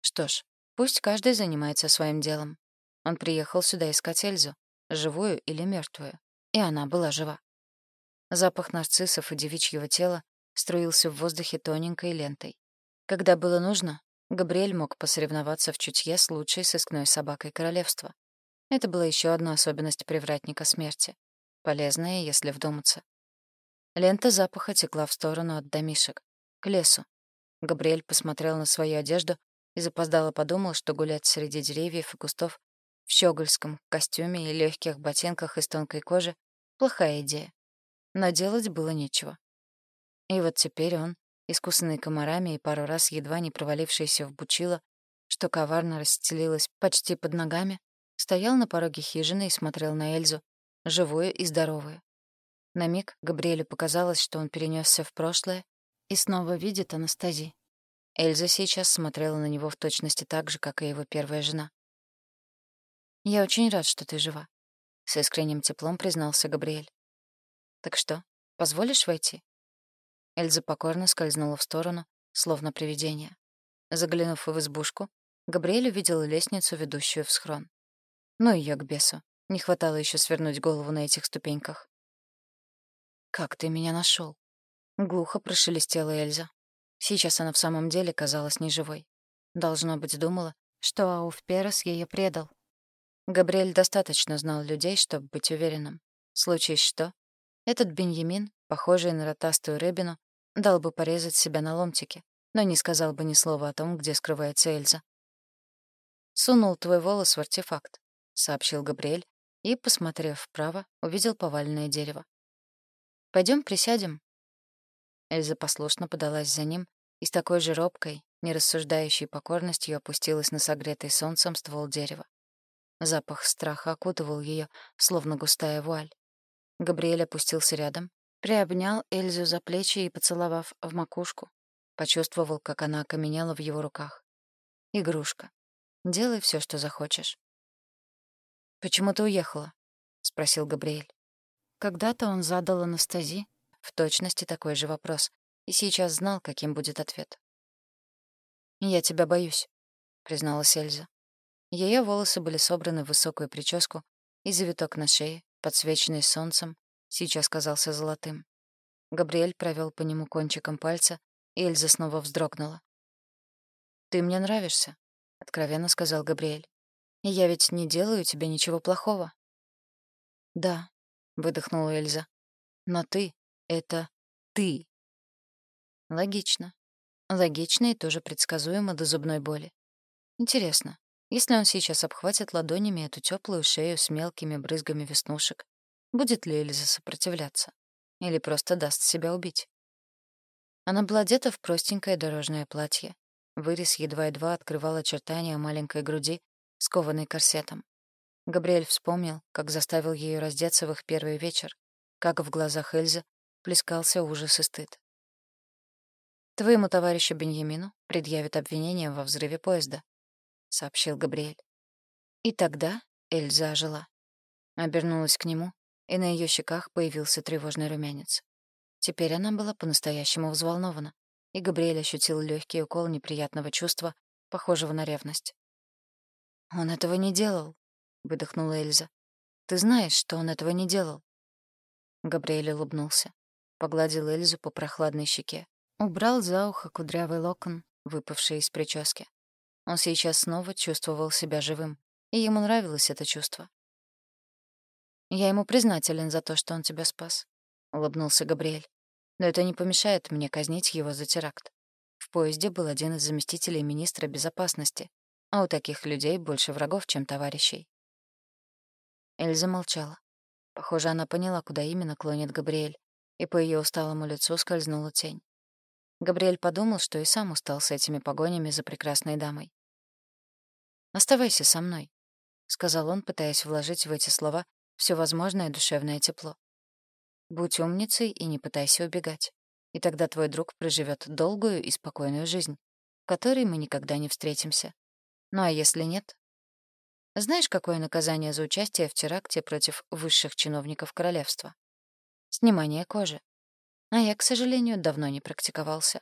A: Что ж, пусть каждый занимается своим делом. Он приехал сюда искать Эльзу, живую или мертвую, и она была жива. Запах нарциссов и девичьего тела струился в воздухе тоненькой лентой. Когда было нужно, Габриэль мог посоревноваться в чутье с лучшей сыскной собакой королевства. Это была еще одна особенность привратника смерти. Полезная, если вдуматься. Лента запаха текла в сторону от домишек, к лесу. Габриэль посмотрел на свою одежду и запоздало подумал, что гулять среди деревьев и кустов в щегольском костюме и легких ботинках из тонкой кожи — плохая идея. Но делать было нечего. И вот теперь он, искусанный комарами и пару раз едва не провалившийся в бучило, что коварно расстелилось почти под ногами, стоял на пороге хижины и смотрел на Эльзу, живую и здоровую. На миг Габриэлю показалось, что он перенесся в прошлое и снова видит Анастази. Эльза сейчас смотрела на него в точности так же, как и его первая жена. «Я очень рад, что ты жива», — с искренним теплом признался Габриэль. «Так что, позволишь войти?» Эльза покорно скользнула в сторону, словно привидение. Заглянув в избушку, Габриэль увидел лестницу, ведущую в схрон. Ну ее к бесу. Не хватало еще свернуть голову на этих ступеньках. «Как ты меня нашел? Глухо прошелестела Эльза. Сейчас она в самом деле казалась неживой. Должно быть, думала, что Ауф Перес ее предал. Габриэль достаточно знал людей, чтобы быть уверенным. Случись что, этот Беньямин похожий на ротастую рыбину, дал бы порезать себя на ломтики, но не сказал бы ни слова о том, где скрывается Эльза. «Сунул твой волос в артефакт», — сообщил Габриэль, и, посмотрев вправо, увидел поваленное дерево. Пойдем присядем». Эльза послушно подалась за ним и с такой же робкой, нерассуждающей покорностью опустилась на согретый солнцем ствол дерева. Запах страха окутывал ее, словно густая вуаль. Габриэль опустился рядом, Приобнял Эльзу за плечи и, поцеловав в макушку, почувствовал, как она окаменела в его руках. «Игрушка. Делай все, что захочешь». «Почему ты уехала?» — спросил Габриэль. Когда-то он задал Анастази в точности такой же вопрос и сейчас знал, каким будет ответ. «Я тебя боюсь», — призналась Эльза. Ее волосы были собраны в высокую прическу, и завиток на шее, подсвеченный солнцем, сейчас казался золотым. Габриэль провел по нему кончиком пальца, и Эльза снова вздрогнула. «Ты мне нравишься», — откровенно сказал Габриэль. «И я ведь не делаю тебе ничего плохого». «Да», — выдохнула Эльза. «Но ты — это ты». Логично. Логично и тоже предсказуемо до зубной боли. Интересно, если он сейчас обхватит ладонями эту теплую шею с мелкими брызгами веснушек, Будет ли Эльза сопротивляться? Или просто даст себя убить? Она была одета в простенькое дорожное платье. Вырез едва-едва открывал очертания маленькой груди, скованной корсетом. Габриэль вспомнил, как заставил ее раздеться в их первый вечер, как в глазах Эльзы плескался ужас и стыд. «Твоему товарищу Беньямину предъявят обвинение во взрыве поезда», — сообщил Габриэль. И тогда Эльза ожила. Обернулась к нему, и на ее щеках появился тревожный румянец. Теперь она была по-настоящему взволнована, и Габриэль ощутил легкий укол неприятного чувства, похожего на ревность. «Он этого не делал», — выдохнула Эльза. «Ты знаешь, что он этого не делал». Габриэль улыбнулся, погладил Эльзу по прохладной щеке, убрал за ухо кудрявый локон, выпавший из прически. Он сейчас снова чувствовал себя живым, и ему нравилось это чувство. «Я ему признателен за то, что он тебя спас», — улыбнулся Габриэль. «Но это не помешает мне казнить его за теракт. В поезде был один из заместителей министра безопасности, а у таких людей больше врагов, чем товарищей». Эльза молчала. Похоже, она поняла, куда именно клонит Габриэль, и по ее усталому лицу скользнула тень. Габриэль подумал, что и сам устал с этими погонями за прекрасной дамой. «Оставайся со мной», — сказал он, пытаясь вложить в эти слова все возможное душевное тепло. «Будь умницей и не пытайся убегать, и тогда твой друг проживет долгую и спокойную жизнь, в которой мы никогда не встретимся. Ну а если нет? Знаешь, какое наказание за участие в теракте против высших чиновников королевства? Снимание кожи. А я, к сожалению, давно не практиковался.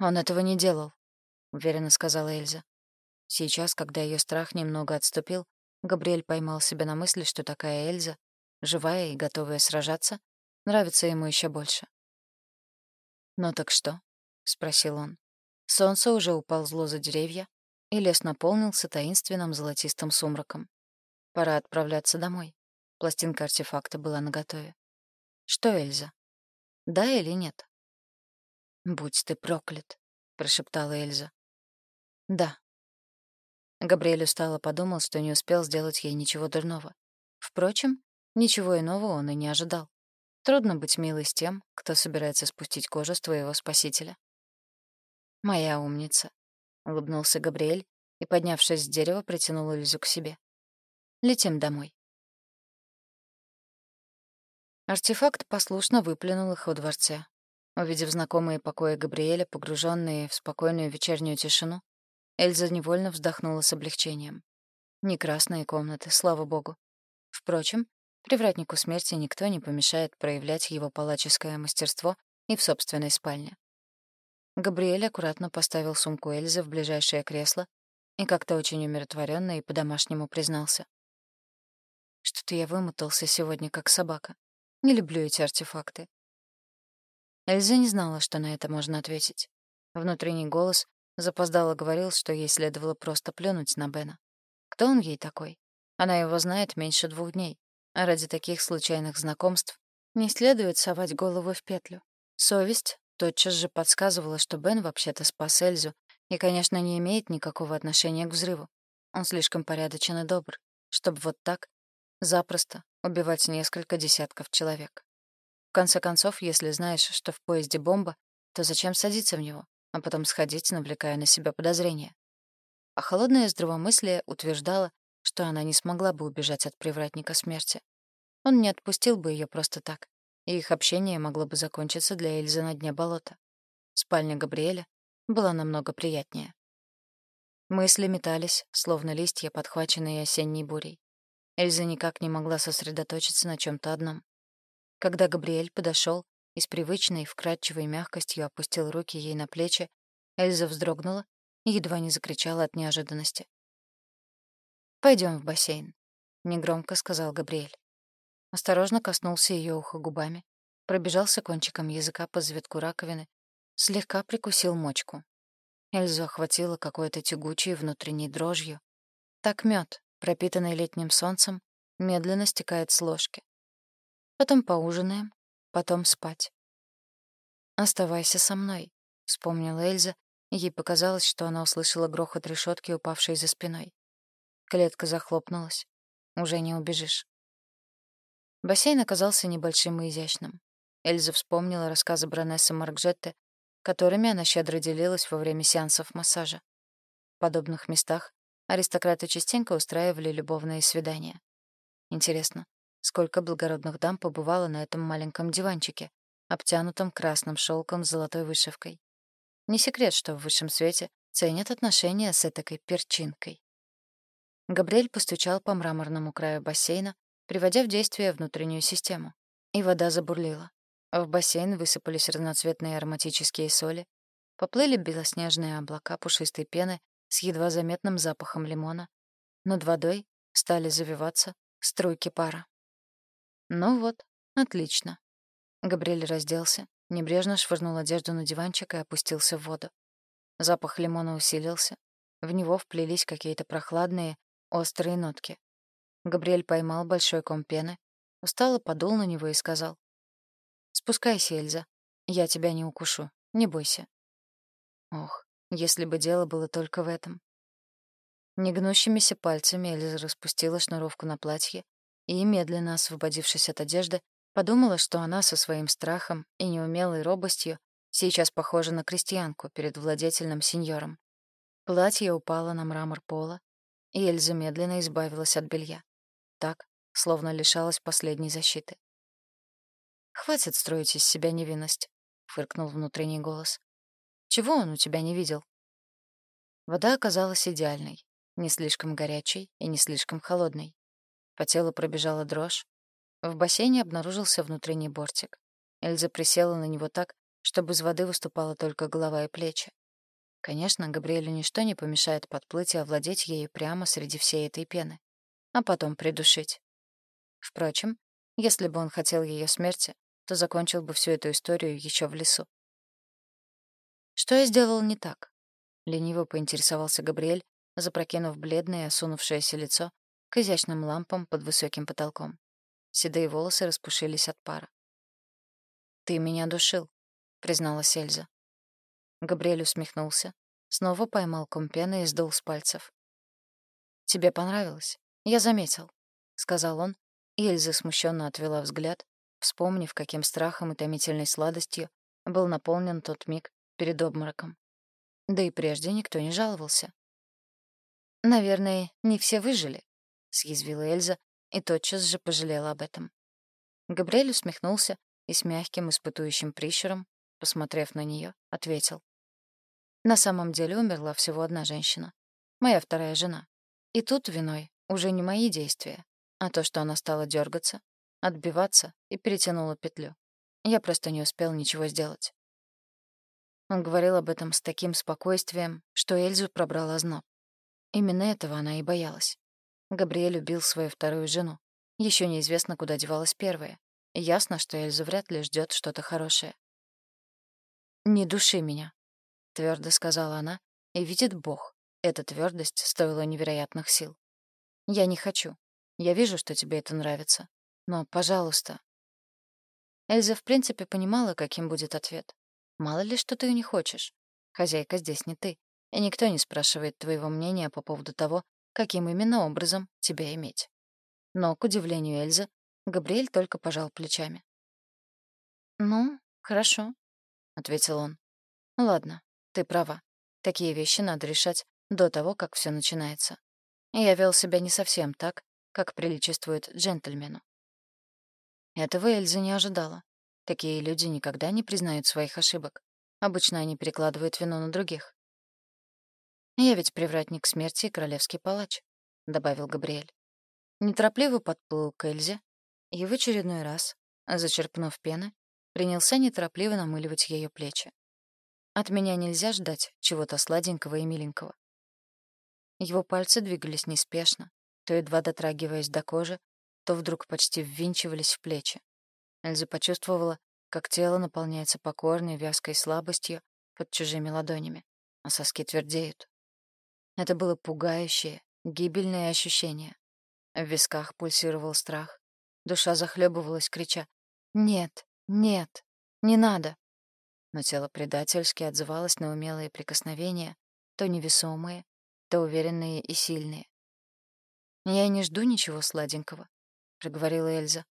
A: «Он этого не делал», — уверенно сказала Эльза. Сейчас, когда ее страх немного отступил, Габриэль поймал себя на мысли, что такая Эльза, живая и готовая сражаться, нравится ему еще больше. «Ну так что?» — спросил он. Солнце уже уползло за деревья, и лес наполнился таинственным золотистым сумраком. Пора отправляться домой. Пластинка артефакта была наготове. «Что, Эльза?» Да или нет? «Будь ты проклят», — прошептала Эльза. «Да». Габриэль устало подумал, что не успел сделать ей ничего дурного. Впрочем, ничего иного он и не ожидал. Трудно быть милой с тем, кто собирается спустить кожу с твоего спасителя. «Моя умница», — улыбнулся Габриэль и, поднявшись с дерева, притянул Эльзу к себе. «Летим домой». Артефакт послушно выплюнул их во дворце. Увидев знакомые покои Габриэля, погруженные в спокойную вечернюю тишину, Эльза невольно вздохнула с облегчением. Не красные комнаты, слава богу. Впрочем, привратнику смерти никто не помешает проявлять его палаческое мастерство и в собственной спальне. Габриэль аккуратно поставил сумку Эльзы в ближайшее кресло и как-то очень умиротворенно и по-домашнему признался. «Что-то я вымотался сегодня, как собака. Не люблю эти артефакты. Эльза не знала, что на это можно ответить. Внутренний голос запоздало говорил, что ей следовало просто плюнуть на Бена. Кто он ей такой? Она его знает меньше двух дней, а ради таких случайных знакомств не следует совать голову в петлю. Совесть тотчас же подсказывала, что Бен вообще-то спас Эльзу и, конечно, не имеет никакого отношения к взрыву. Он слишком порядочен и добр, чтобы вот так, запросто, убивать несколько десятков человек. В конце концов, если знаешь, что в поезде бомба, то зачем садиться в него, а потом сходить, навлекая на себя подозрения? А холодное здравомыслие утверждало, что она не смогла бы убежать от привратника смерти. Он не отпустил бы ее просто так, и их общение могло бы закончиться для Эльзы на дне болота. Спальня Габриэля была намного приятнее. Мысли метались, словно листья, подхваченные осенней бурей. Эльза никак не могла сосредоточиться на чем то одном. Когда Габриэль подошел и с привычной вкрадчивой мягкостью опустил руки ей на плечи, Эльза вздрогнула и едва не закричала от неожиданности. Пойдем в бассейн», — негромко сказал Габриэль. Осторожно коснулся ее уха губами, пробежался кончиком языка по завитку раковины, слегка прикусил мочку. Эльзу охватило какое-то тягучее внутренней дрожью. Так мед, пропитанный летним солнцем, медленно стекает с ложки. Потом поужинаем, потом спать. «Оставайся со мной», — вспомнила Эльза, ей показалось, что она услышала грохот решетки, упавшей за спиной. Клетка захлопнулась. Уже не убежишь. Бассейн оказался небольшим и изящным. Эльза вспомнила рассказы баронессы Маркжетте, которыми она щедро делилась во время сеансов массажа. В подобных местах Аристократы частенько устраивали любовные свидания. Интересно, сколько благородных дам побывало на этом маленьком диванчике, обтянутом красным шелком с золотой вышивкой. Не секрет, что в высшем свете ценят отношения с этакой перчинкой. Габриэль постучал по мраморному краю бассейна, приводя в действие внутреннюю систему, и вода забурлила. В бассейн высыпались разноцветные ароматические соли, поплыли белоснежные облака пушистой пены с едва заметным запахом лимона. Над водой стали завиваться струйки пара. Ну вот, отлично. Габриэль разделся, небрежно швырнул одежду на диванчик и опустился в воду. Запах лимона усилился. В него вплелись какие-то прохладные, острые нотки. Габриэль поймал большой ком пены, устало подул на него и сказал. «Спускайся, Эльза. Я тебя не укушу. Не бойся». Ох, если бы дело было только в этом. Негнущимися пальцами Эльза распустила шнуровку на платье и, медленно освободившись от одежды, подумала, что она со своим страхом и неумелой робостью Сейчас похожа на крестьянку перед владетельным сеньором. Платье упало на мрамор пола, и Эльза медленно избавилась от белья. Так, словно лишалась последней защиты. «Хватит строить из себя невинность», — фыркнул внутренний голос. «Чего он у тебя не видел?» Вода оказалась идеальной, не слишком горячей и не слишком холодной. По телу пробежала дрожь. В бассейне обнаружился внутренний бортик. Эльза присела на него так, чтобы из воды выступала только голова и плечи. Конечно, Габриэлю ничто не помешает подплыть и овладеть ею прямо среди всей этой пены, а потом придушить. Впрочем, если бы он хотел ее смерти, то закончил бы всю эту историю еще в лесу. «Что я сделал не так?» — лениво поинтересовался Габриэль, запрокинув бледное и осунувшееся лицо к изящным лампам под высоким потолком. Седые волосы распушились от пара. «Ты меня душил», — призналась Эльза. Габриэль усмехнулся, снова поймал ком пены и сдул с пальцев. «Тебе понравилось? Я заметил», — сказал он, и Эльза смущенно отвела взгляд, вспомнив, каким страхом и томительной сладостью был наполнен тот миг перед обмороком. Да и прежде никто не жаловался. «Наверное, не все выжили», — съязвила Эльза и тотчас же пожалела об этом. Габриэль усмехнулся и с мягким испытующим прищуром, посмотрев на нее, ответил. «На самом деле умерла всего одна женщина. Моя вторая жена. И тут виной уже не мои действия, а то, что она стала дергаться, отбиваться и перетянула петлю. Я просто не успел ничего сделать. Он говорил об этом с таким спокойствием, что Эльзу пробрала зноб. Именно этого она и боялась. Габриэль убил свою вторую жену. Еще неизвестно, куда девалась первая. ясно, что Эльзу вряд ли ждет что-то хорошее. «Не души меня», — твердо сказала она, и видит Бог. Эта твердость стоила невероятных сил. «Я не хочу. Я вижу, что тебе это нравится. Но, пожалуйста. Эльза в принципе понимала, каким будет ответ. Мало ли, что ты не хочешь. Хозяйка здесь не ты, и никто не спрашивает твоего мнения по поводу того, каким именно образом тебя иметь. Но, к удивлению Эльзы, Габриэль только пожал плечами. «Ну, хорошо», — ответил он. «Ладно, ты права. Такие вещи надо решать до того, как все начинается. Я вел себя не совсем так, как приличествует джентльмену. Этого Эльза не ожидала. Такие люди никогда не признают своих ошибок. Обычно они перекладывают вину на других. «Я ведь привратник смерти и королевский палач», — добавил Габриэль. Неторопливо подплыл к Эльзе и в очередной раз, зачерпнув пены, принялся неторопливо намыливать ее плечи. От меня нельзя ждать чего-то сладенького и миленького. Его пальцы двигались неспешно, то едва дотрагиваясь до кожи, то вдруг почти ввинчивались в плечи. Эльза почувствовала, как тело наполняется покорной, вязкой слабостью под чужими ладонями, а соски твердеют. Это было пугающее, гибельное ощущение. В висках пульсировал страх. Душа захлебывалась, крича «Нет, нет, не надо!» Но тело предательски отзывалось на умелые прикосновения, то невесомые, то уверенные и сильные. Я и не жду ничего сладенького. — проговорила Эльза.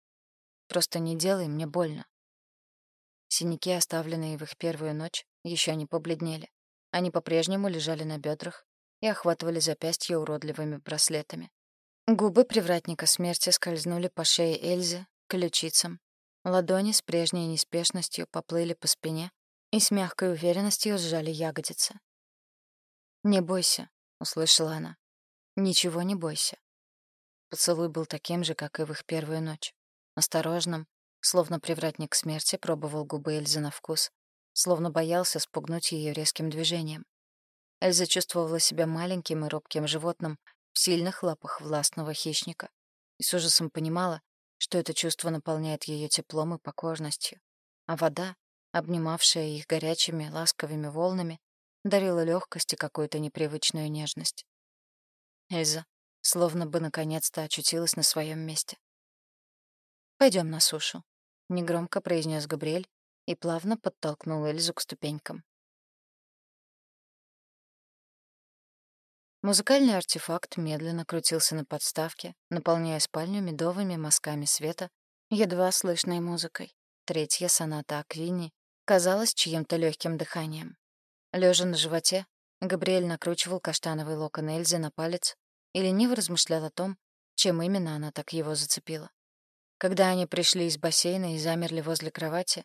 A: «Просто не делай мне больно». Синяки, оставленные в их первую ночь, еще не побледнели. Они по-прежнему лежали на бедрах и охватывали запястья уродливыми браслетами. Губы привратника смерти скользнули по шее Эльзы, ключицам. Ладони с прежней неспешностью поплыли по спине и с мягкой уверенностью сжали ягодицы. «Не бойся», — услышала она. «Ничего не бойся. Поцелуй был таким же, как и в их первую ночь. Осторожным, словно привратник смерти пробовал губы Эльзы на вкус, словно боялся спугнуть ее резким движением. Эльза чувствовала себя маленьким и робким животным в сильных лапах властного хищника и с ужасом понимала, что это чувство наполняет ее теплом и покорностью, а вода, обнимавшая их горячими, ласковыми волнами, дарила легкость и какую-то непривычную нежность. Эльза, словно бы наконец-то очутилась на своем месте. Пойдем на сушу», — негромко произнес Габриэль и плавно подтолкнул Эльзу к ступенькам. Музыкальный артефакт медленно крутился на подставке, наполняя спальню медовыми мазками света, едва слышной музыкой. Третья соната Аквини казалось чьим-то легким дыханием. Лежа на животе, Габриэль накручивал каштановый локон Эльзы на палец и лениво размышлял о том, чем именно она так его зацепила. Когда они пришли из бассейна и замерли возле кровати,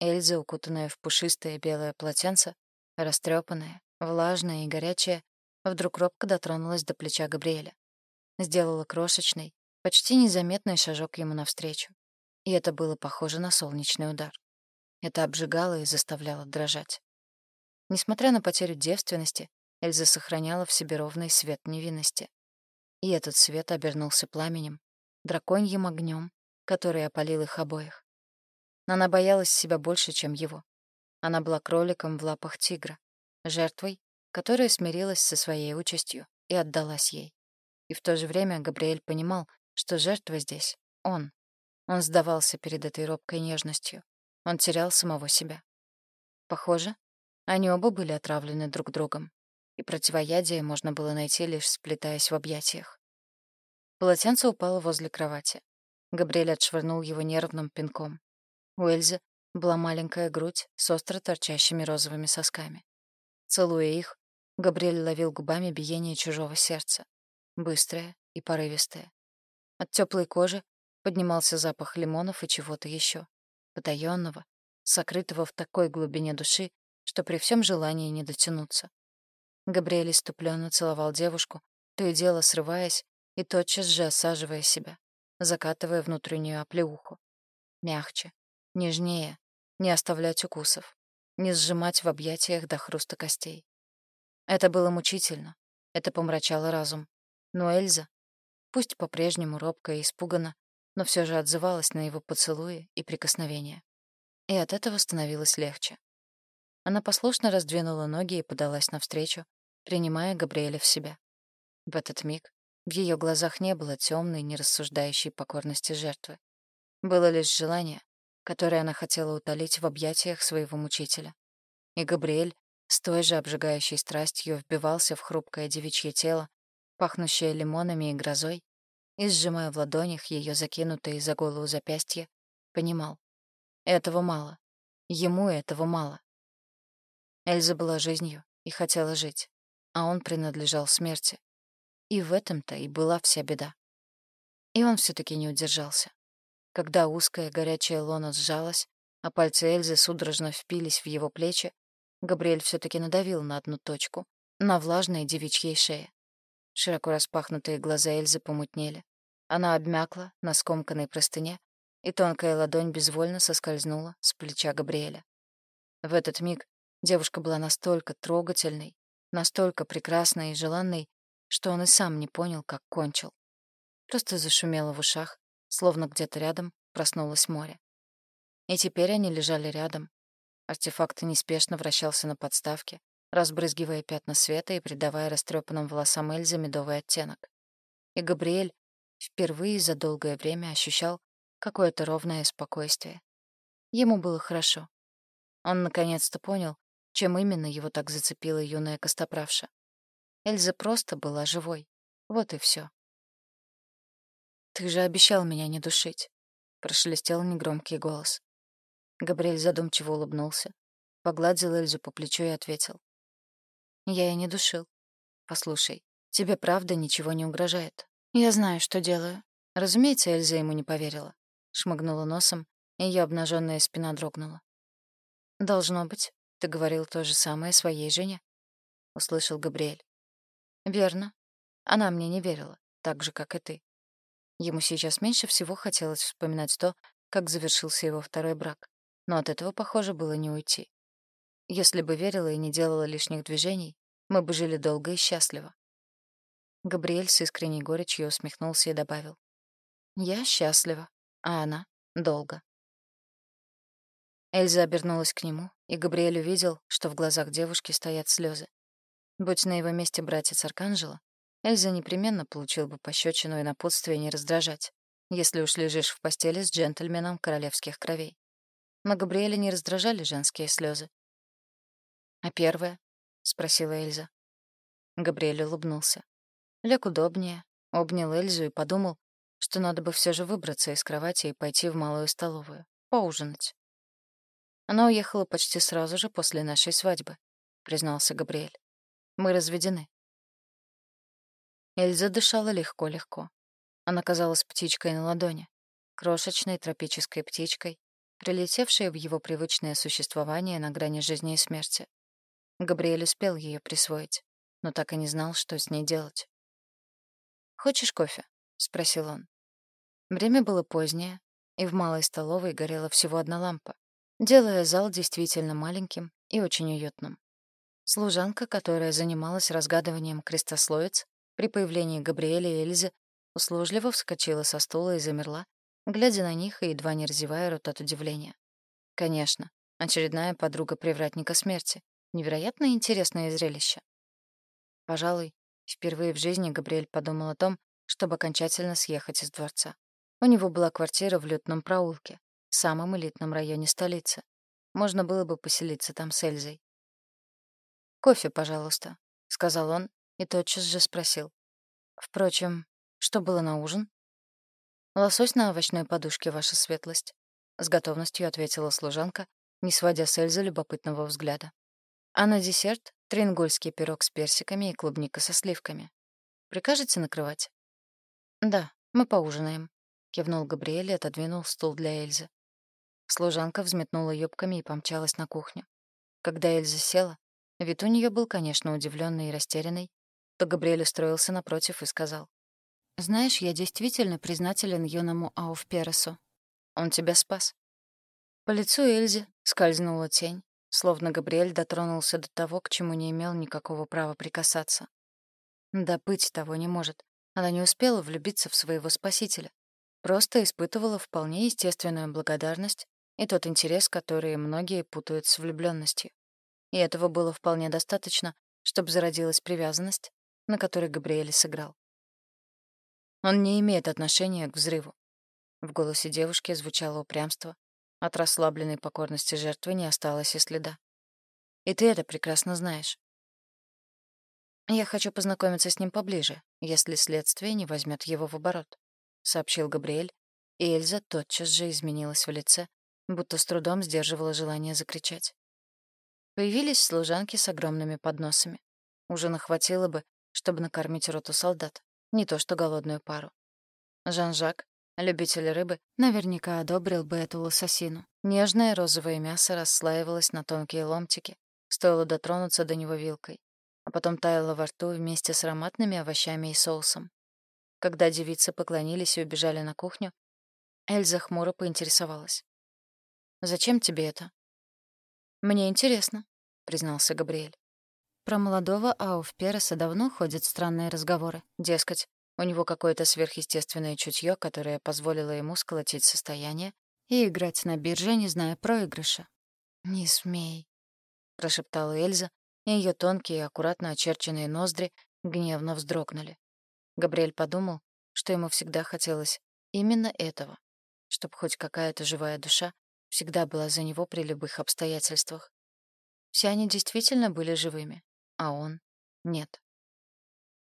A: Эльза, укутанная в пушистое белое полотенце, растрепанная, влажная и горячая, вдруг робко дотронулась до плеча Габриэля. Сделала крошечный, почти незаметный шажок ему навстречу. И это было похоже на солнечный удар. Это обжигало и заставляло дрожать. Несмотря на потерю девственности, Эльза сохраняла в себе ровный свет невинности. И этот свет обернулся пламенем, драконьим огнем, который опалил их обоих. Она боялась себя больше, чем его. Она была кроликом в лапах тигра, жертвой, которая смирилась со своей участью и отдалась ей. И в то же время Габриэль понимал, что жертва здесь — он. Он сдавался перед этой робкой нежностью. Он терял самого себя. Похоже, они оба были отравлены друг другом, и противоядие можно было найти, лишь сплетаясь в объятиях. Полотенце упало возле кровати. Габриэль отшвырнул его нервным пинком. У Эльзы была маленькая грудь с остро торчащими розовыми сосками. Целуя их, Габриэль ловил губами биение чужого сердца, быстрое и порывистое. От теплой кожи поднимался запах лимонов и чего-то еще потаённого, сокрытого в такой глубине души, что при всем желании не дотянуться. Габриэль иступленно целовал девушку, то и дело срываясь и тотчас же осаживая себя, закатывая внутреннюю оплеуху. Мягче, нежнее, не оставлять укусов, не сжимать в объятиях до хруста костей. Это было мучительно, это помрачало разум. Но Эльза, пусть по-прежнему робко и испуганно, но все же отзывалась на его поцелуи и прикосновения. И от этого становилось легче. Она послушно раздвинула ноги и подалась навстречу, принимая Габриэля в себя. В этот миг в ее глазах не было темной, нерассуждающей покорности жертвы. Было лишь желание, которое она хотела утолить в объятиях своего мучителя. И Габриэль с той же обжигающей страстью вбивался в хрупкое девичье тело, пахнущее лимонами и грозой, и, сжимая в ладонях ее закинутые за голову запястья, понимал. Этого мало. Ему этого мало. Эльза была жизнью и хотела жить, а он принадлежал смерти. И в этом-то и была вся беда. И он все таки не удержался. Когда узкая горячая лона сжалась, а пальцы Эльзы судорожно впились в его плечи, Габриэль все таки надавил на одну точку, на влажной девичьей шее. Широко распахнутые глаза Эльзы помутнели. Она обмякла на скомканной простыне, и тонкая ладонь безвольно соскользнула с плеча Габриэля. В этот миг девушка была настолько трогательной, настолько прекрасной и желанной, что он и сам не понял, как кончил. Просто зашумело в ушах, словно где-то рядом проснулось море. И теперь они лежали рядом. Артефакт неспешно вращался на подставке, разбрызгивая пятна света и придавая растрепанным волосам Эльзы медовый оттенок. И Габриэль впервые за долгое время ощущал какое-то ровное спокойствие. Ему было хорошо. Он наконец-то понял, чем именно его так зацепила юная костоправша. Эльза просто была живой. Вот и все. «Ты же обещал меня не душить», — прошелестел негромкий голос. Габриэль задумчиво улыбнулся, погладил Эльзу по плечу и ответил. Я и не душил. Послушай, тебе правда ничего не угрожает. Я знаю, что делаю. Разумеется, Эльза ему не поверила. Шмыгнула носом, и ее обнаженная спина дрогнула. «Должно быть, ты говорил то же самое своей жене», — услышал Габриэль. «Верно. Она мне не верила, так же, как и ты. Ему сейчас меньше всего хотелось вспоминать то, как завершился его второй брак, но от этого, похоже, было не уйти. Если бы верила и не делала лишних движений, мы бы жили долго и счастливо. Габриэль с искренней горечью усмехнулся и добавил. «Я счастлива, а она — долго». Эльза обернулась к нему, и Габриэль увидел, что в глазах девушки стоят слезы. Будь на его месте братец Арканджела, Эльза непременно получил бы пощечину и напутствие не раздражать, если уж лежишь в постели с джентльменом королевских кровей. Но Габриэля не раздражали женские слезы. «А первая?» — спросила Эльза. Габриэль улыбнулся. Лег удобнее, обнял Эльзу и подумал, что надо бы все же выбраться из кровати и пойти в малую столовую, поужинать. Она уехала почти сразу же после нашей свадьбы, признался Габриэль. Мы разведены. Эльза дышала легко-легко. Она казалась птичкой на ладони, крошечной тропической птичкой, прилетевшей в его привычное существование на грани жизни и смерти. Габриэль успел ее присвоить, но так и не знал, что с ней делать. «Хочешь кофе?» — спросил он. Время было позднее, и в малой столовой горела всего одна лампа, делая зал действительно маленьким и очень уютным. Служанка, которая занималась разгадыванием крестословец, при появлении Габриэля и Эльзы, услужливо вскочила со стула и замерла, глядя на них и едва не разевая рот от удивления. Конечно, очередная подруга привратника смерти. Невероятно интересное зрелище. Пожалуй, впервые в жизни Габриэль подумал о том, чтобы окончательно съехать из дворца. У него была квартира в лютном проулке, самом элитном районе столицы. Можно было бы поселиться там с Эльзой. «Кофе, пожалуйста», — сказал он и тотчас же спросил. «Впрочем, что было на ужин?» «Лосось на овощной подушке, ваша светлость», — с готовностью ответила служанка, не сводя с Эльзы любопытного взгляда. «А на десерт — трингольский пирог с персиками и клубника со сливками. Прикажете накрывать?» «Да, мы поужинаем», — кивнул Габриэль и отодвинул стул для Эльзы. Служанка взметнула юбками и помчалась на кухню. Когда Эльза села, вид у нее был, конечно, удивленный и растерянный, то Габриэль устроился напротив и сказал. «Знаешь, я действительно признателен юному Ауфпересу. Он тебя спас». По лицу Эльзы скользнула тень, словно Габриэль дотронулся до того, к чему не имел никакого права прикасаться. Да быть того не может. Она не успела влюбиться в своего спасителя. Просто испытывала вполне естественную благодарность и тот интерес, который многие путают с влюбленностью. И этого было вполне достаточно, чтобы зародилась привязанность, на которой Габриэль сыграл. Он не имеет отношения к взрыву. В голосе девушки звучало упрямство. От расслабленной покорности жертвы не осталось и следа. И ты это прекрасно знаешь. «Я хочу познакомиться с ним поближе, если следствие не возьмет его в оборот», — сообщил Габриэль, и Эльза тотчас же изменилась в лице, будто с трудом сдерживала желание закричать. Появились служанки с огромными подносами. Уже нахватило бы, чтобы накормить роту солдат, не то что голодную пару. Жан-Жак, любитель рыбы, наверняка одобрил бы эту лососину. Нежное розовое мясо расслаивалось на тонкие ломтики, стоило дотронуться до него вилкой а потом таяла во рту вместе с ароматными овощами и соусом. Когда девицы поклонились и убежали на кухню, Эльза хмуро поинтересовалась. «Зачем тебе это?» «Мне интересно», — признался Габриэль. Про молодого Ауфпереса давно ходят странные разговоры. Дескать, у него какое-то сверхъестественное чутье, которое позволило ему сколотить состояние и играть на бирже, не зная проигрыша. «Не смей», — прошептала Эльза, и ее тонкие, аккуратно очерченные ноздри гневно вздрогнули. Габриэль подумал, что ему всегда хотелось именно этого, чтобы хоть какая-то живая душа всегда была за него при любых обстоятельствах. Все они действительно были живыми, а он — нет.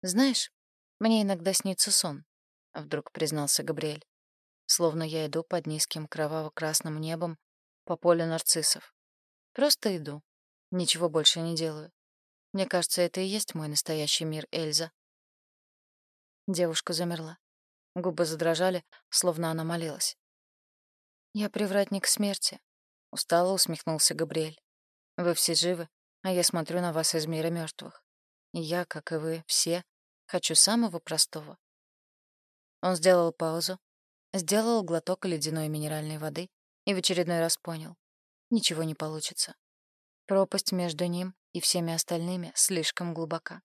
A: «Знаешь, мне иногда снится сон», — вдруг признался Габриэль. «Словно я иду под низким кроваво-красным небом по полю нарциссов. Просто иду, Ничего больше не делаю. Мне кажется, это и есть мой настоящий мир, Эльза. Девушка замерла. Губы задрожали, словно она молилась. «Я привратник смерти», — устало усмехнулся Габриэль. «Вы все живы, а я смотрю на вас из мира мертвых. И я, как и вы, все, хочу самого простого». Он сделал паузу, сделал глоток ледяной минеральной воды и в очередной раз понял. Ничего не получится. Пропасть между ним и всеми остальными слишком глубока.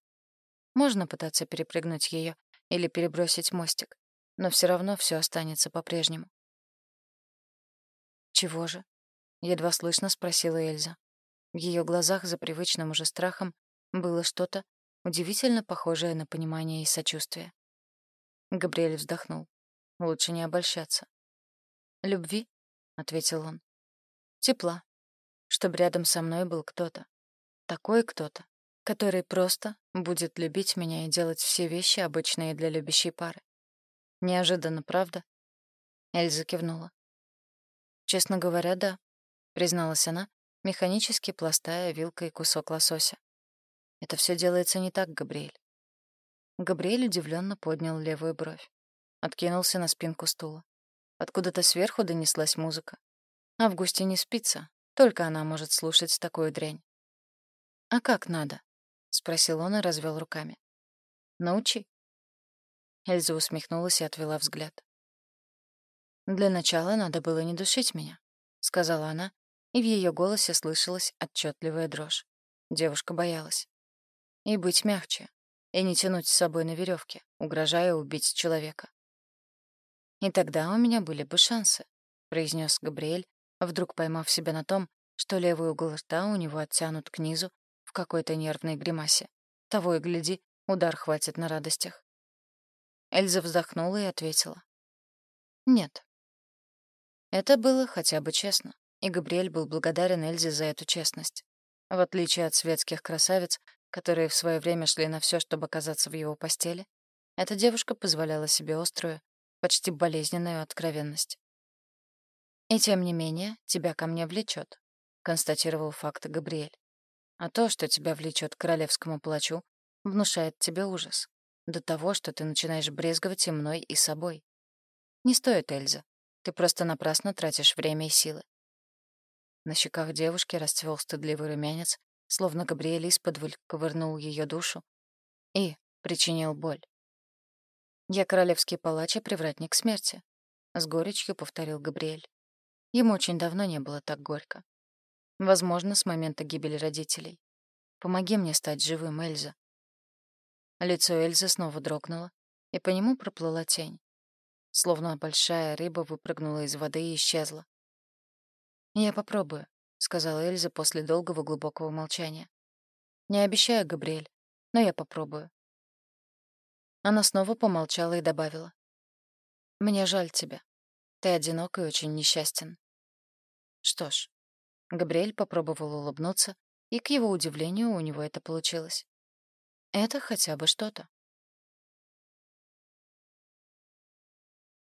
A: Можно пытаться перепрыгнуть ее или перебросить мостик, но все равно все останется по-прежнему. «Чего же?» — едва слышно спросила Эльза. В ее глазах за привычным уже страхом было что-то удивительно похожее на понимание и сочувствие. Габриэль вздохнул. «Лучше не обольщаться». «Любви?» — ответил он. «Тепла, чтобы рядом со мной был кто-то. Такой кто-то, который просто будет любить меня и делать все вещи, обычные для любящей пары. Неожиданно, правда? Эльза кивнула. Честно говоря, да. призналась она, механически пластая вилкой кусок лосося. «Это все делается не так, Габриэль». Габриэль удивленно поднял левую бровь. Откинулся на спинку стула. Откуда-то сверху донеслась музыка. Августе не спится, только она может слушать такую дрянь. «А как надо?» — спросил он и развел руками. «Научи». Эльза усмехнулась и отвела взгляд. «Для начала надо было не душить меня», — сказала она, и в ее голосе слышалась отчетливая дрожь. Девушка боялась. «И быть мягче, и не тянуть с собой на веревке, угрожая убить человека». «И тогда у меня были бы шансы», — произнес Габриэль, вдруг поймав себя на том, что левый угол рта у него оттянут к низу в какой-то нервной гримасе. Того и гляди, удар хватит на радостях. Эльза вздохнула и ответила. «Нет, это было хотя бы честно, и Габриэль был благодарен Эльзе за эту честность. В отличие от светских красавиц, которые в свое время шли на все, чтобы оказаться в его постели, эта девушка позволяла себе острую, почти болезненную откровенность. «И тем не менее, тебя ко мне влечет», — констатировал факт Габриэль. «А то, что тебя влечет к королевскому плачу, внушает тебе ужас. До того, что ты начинаешь брезговать и мной, и собой. Не стоит, Эльза. Ты просто напрасно тратишь время и силы. На щеках девушки расцвел стыдливый румянец, словно Габриэль исподволь ковырнул ее душу и причинил боль. «Я королевский палач и привратник смерти», — с горечью повторил Габриэль. Ему очень давно не было так горько. Возможно, с момента гибели родителей. Помоги мне стать живым, Эльза. Лицо Эльзы снова дрогнуло, и по нему проплыла тень словно большая рыба выпрыгнула из воды и исчезла. «Я попробую», — сказала Эльза после долгого глубокого молчания. «Не обещаю, Габриэль, но я попробую». Она снова помолчала и добавила. «Мне жаль тебя. Ты одинок и очень несчастен». Что ж, Габриэль попробовал улыбнуться, и, к его удивлению, у него это получилось. Это хотя бы что-то.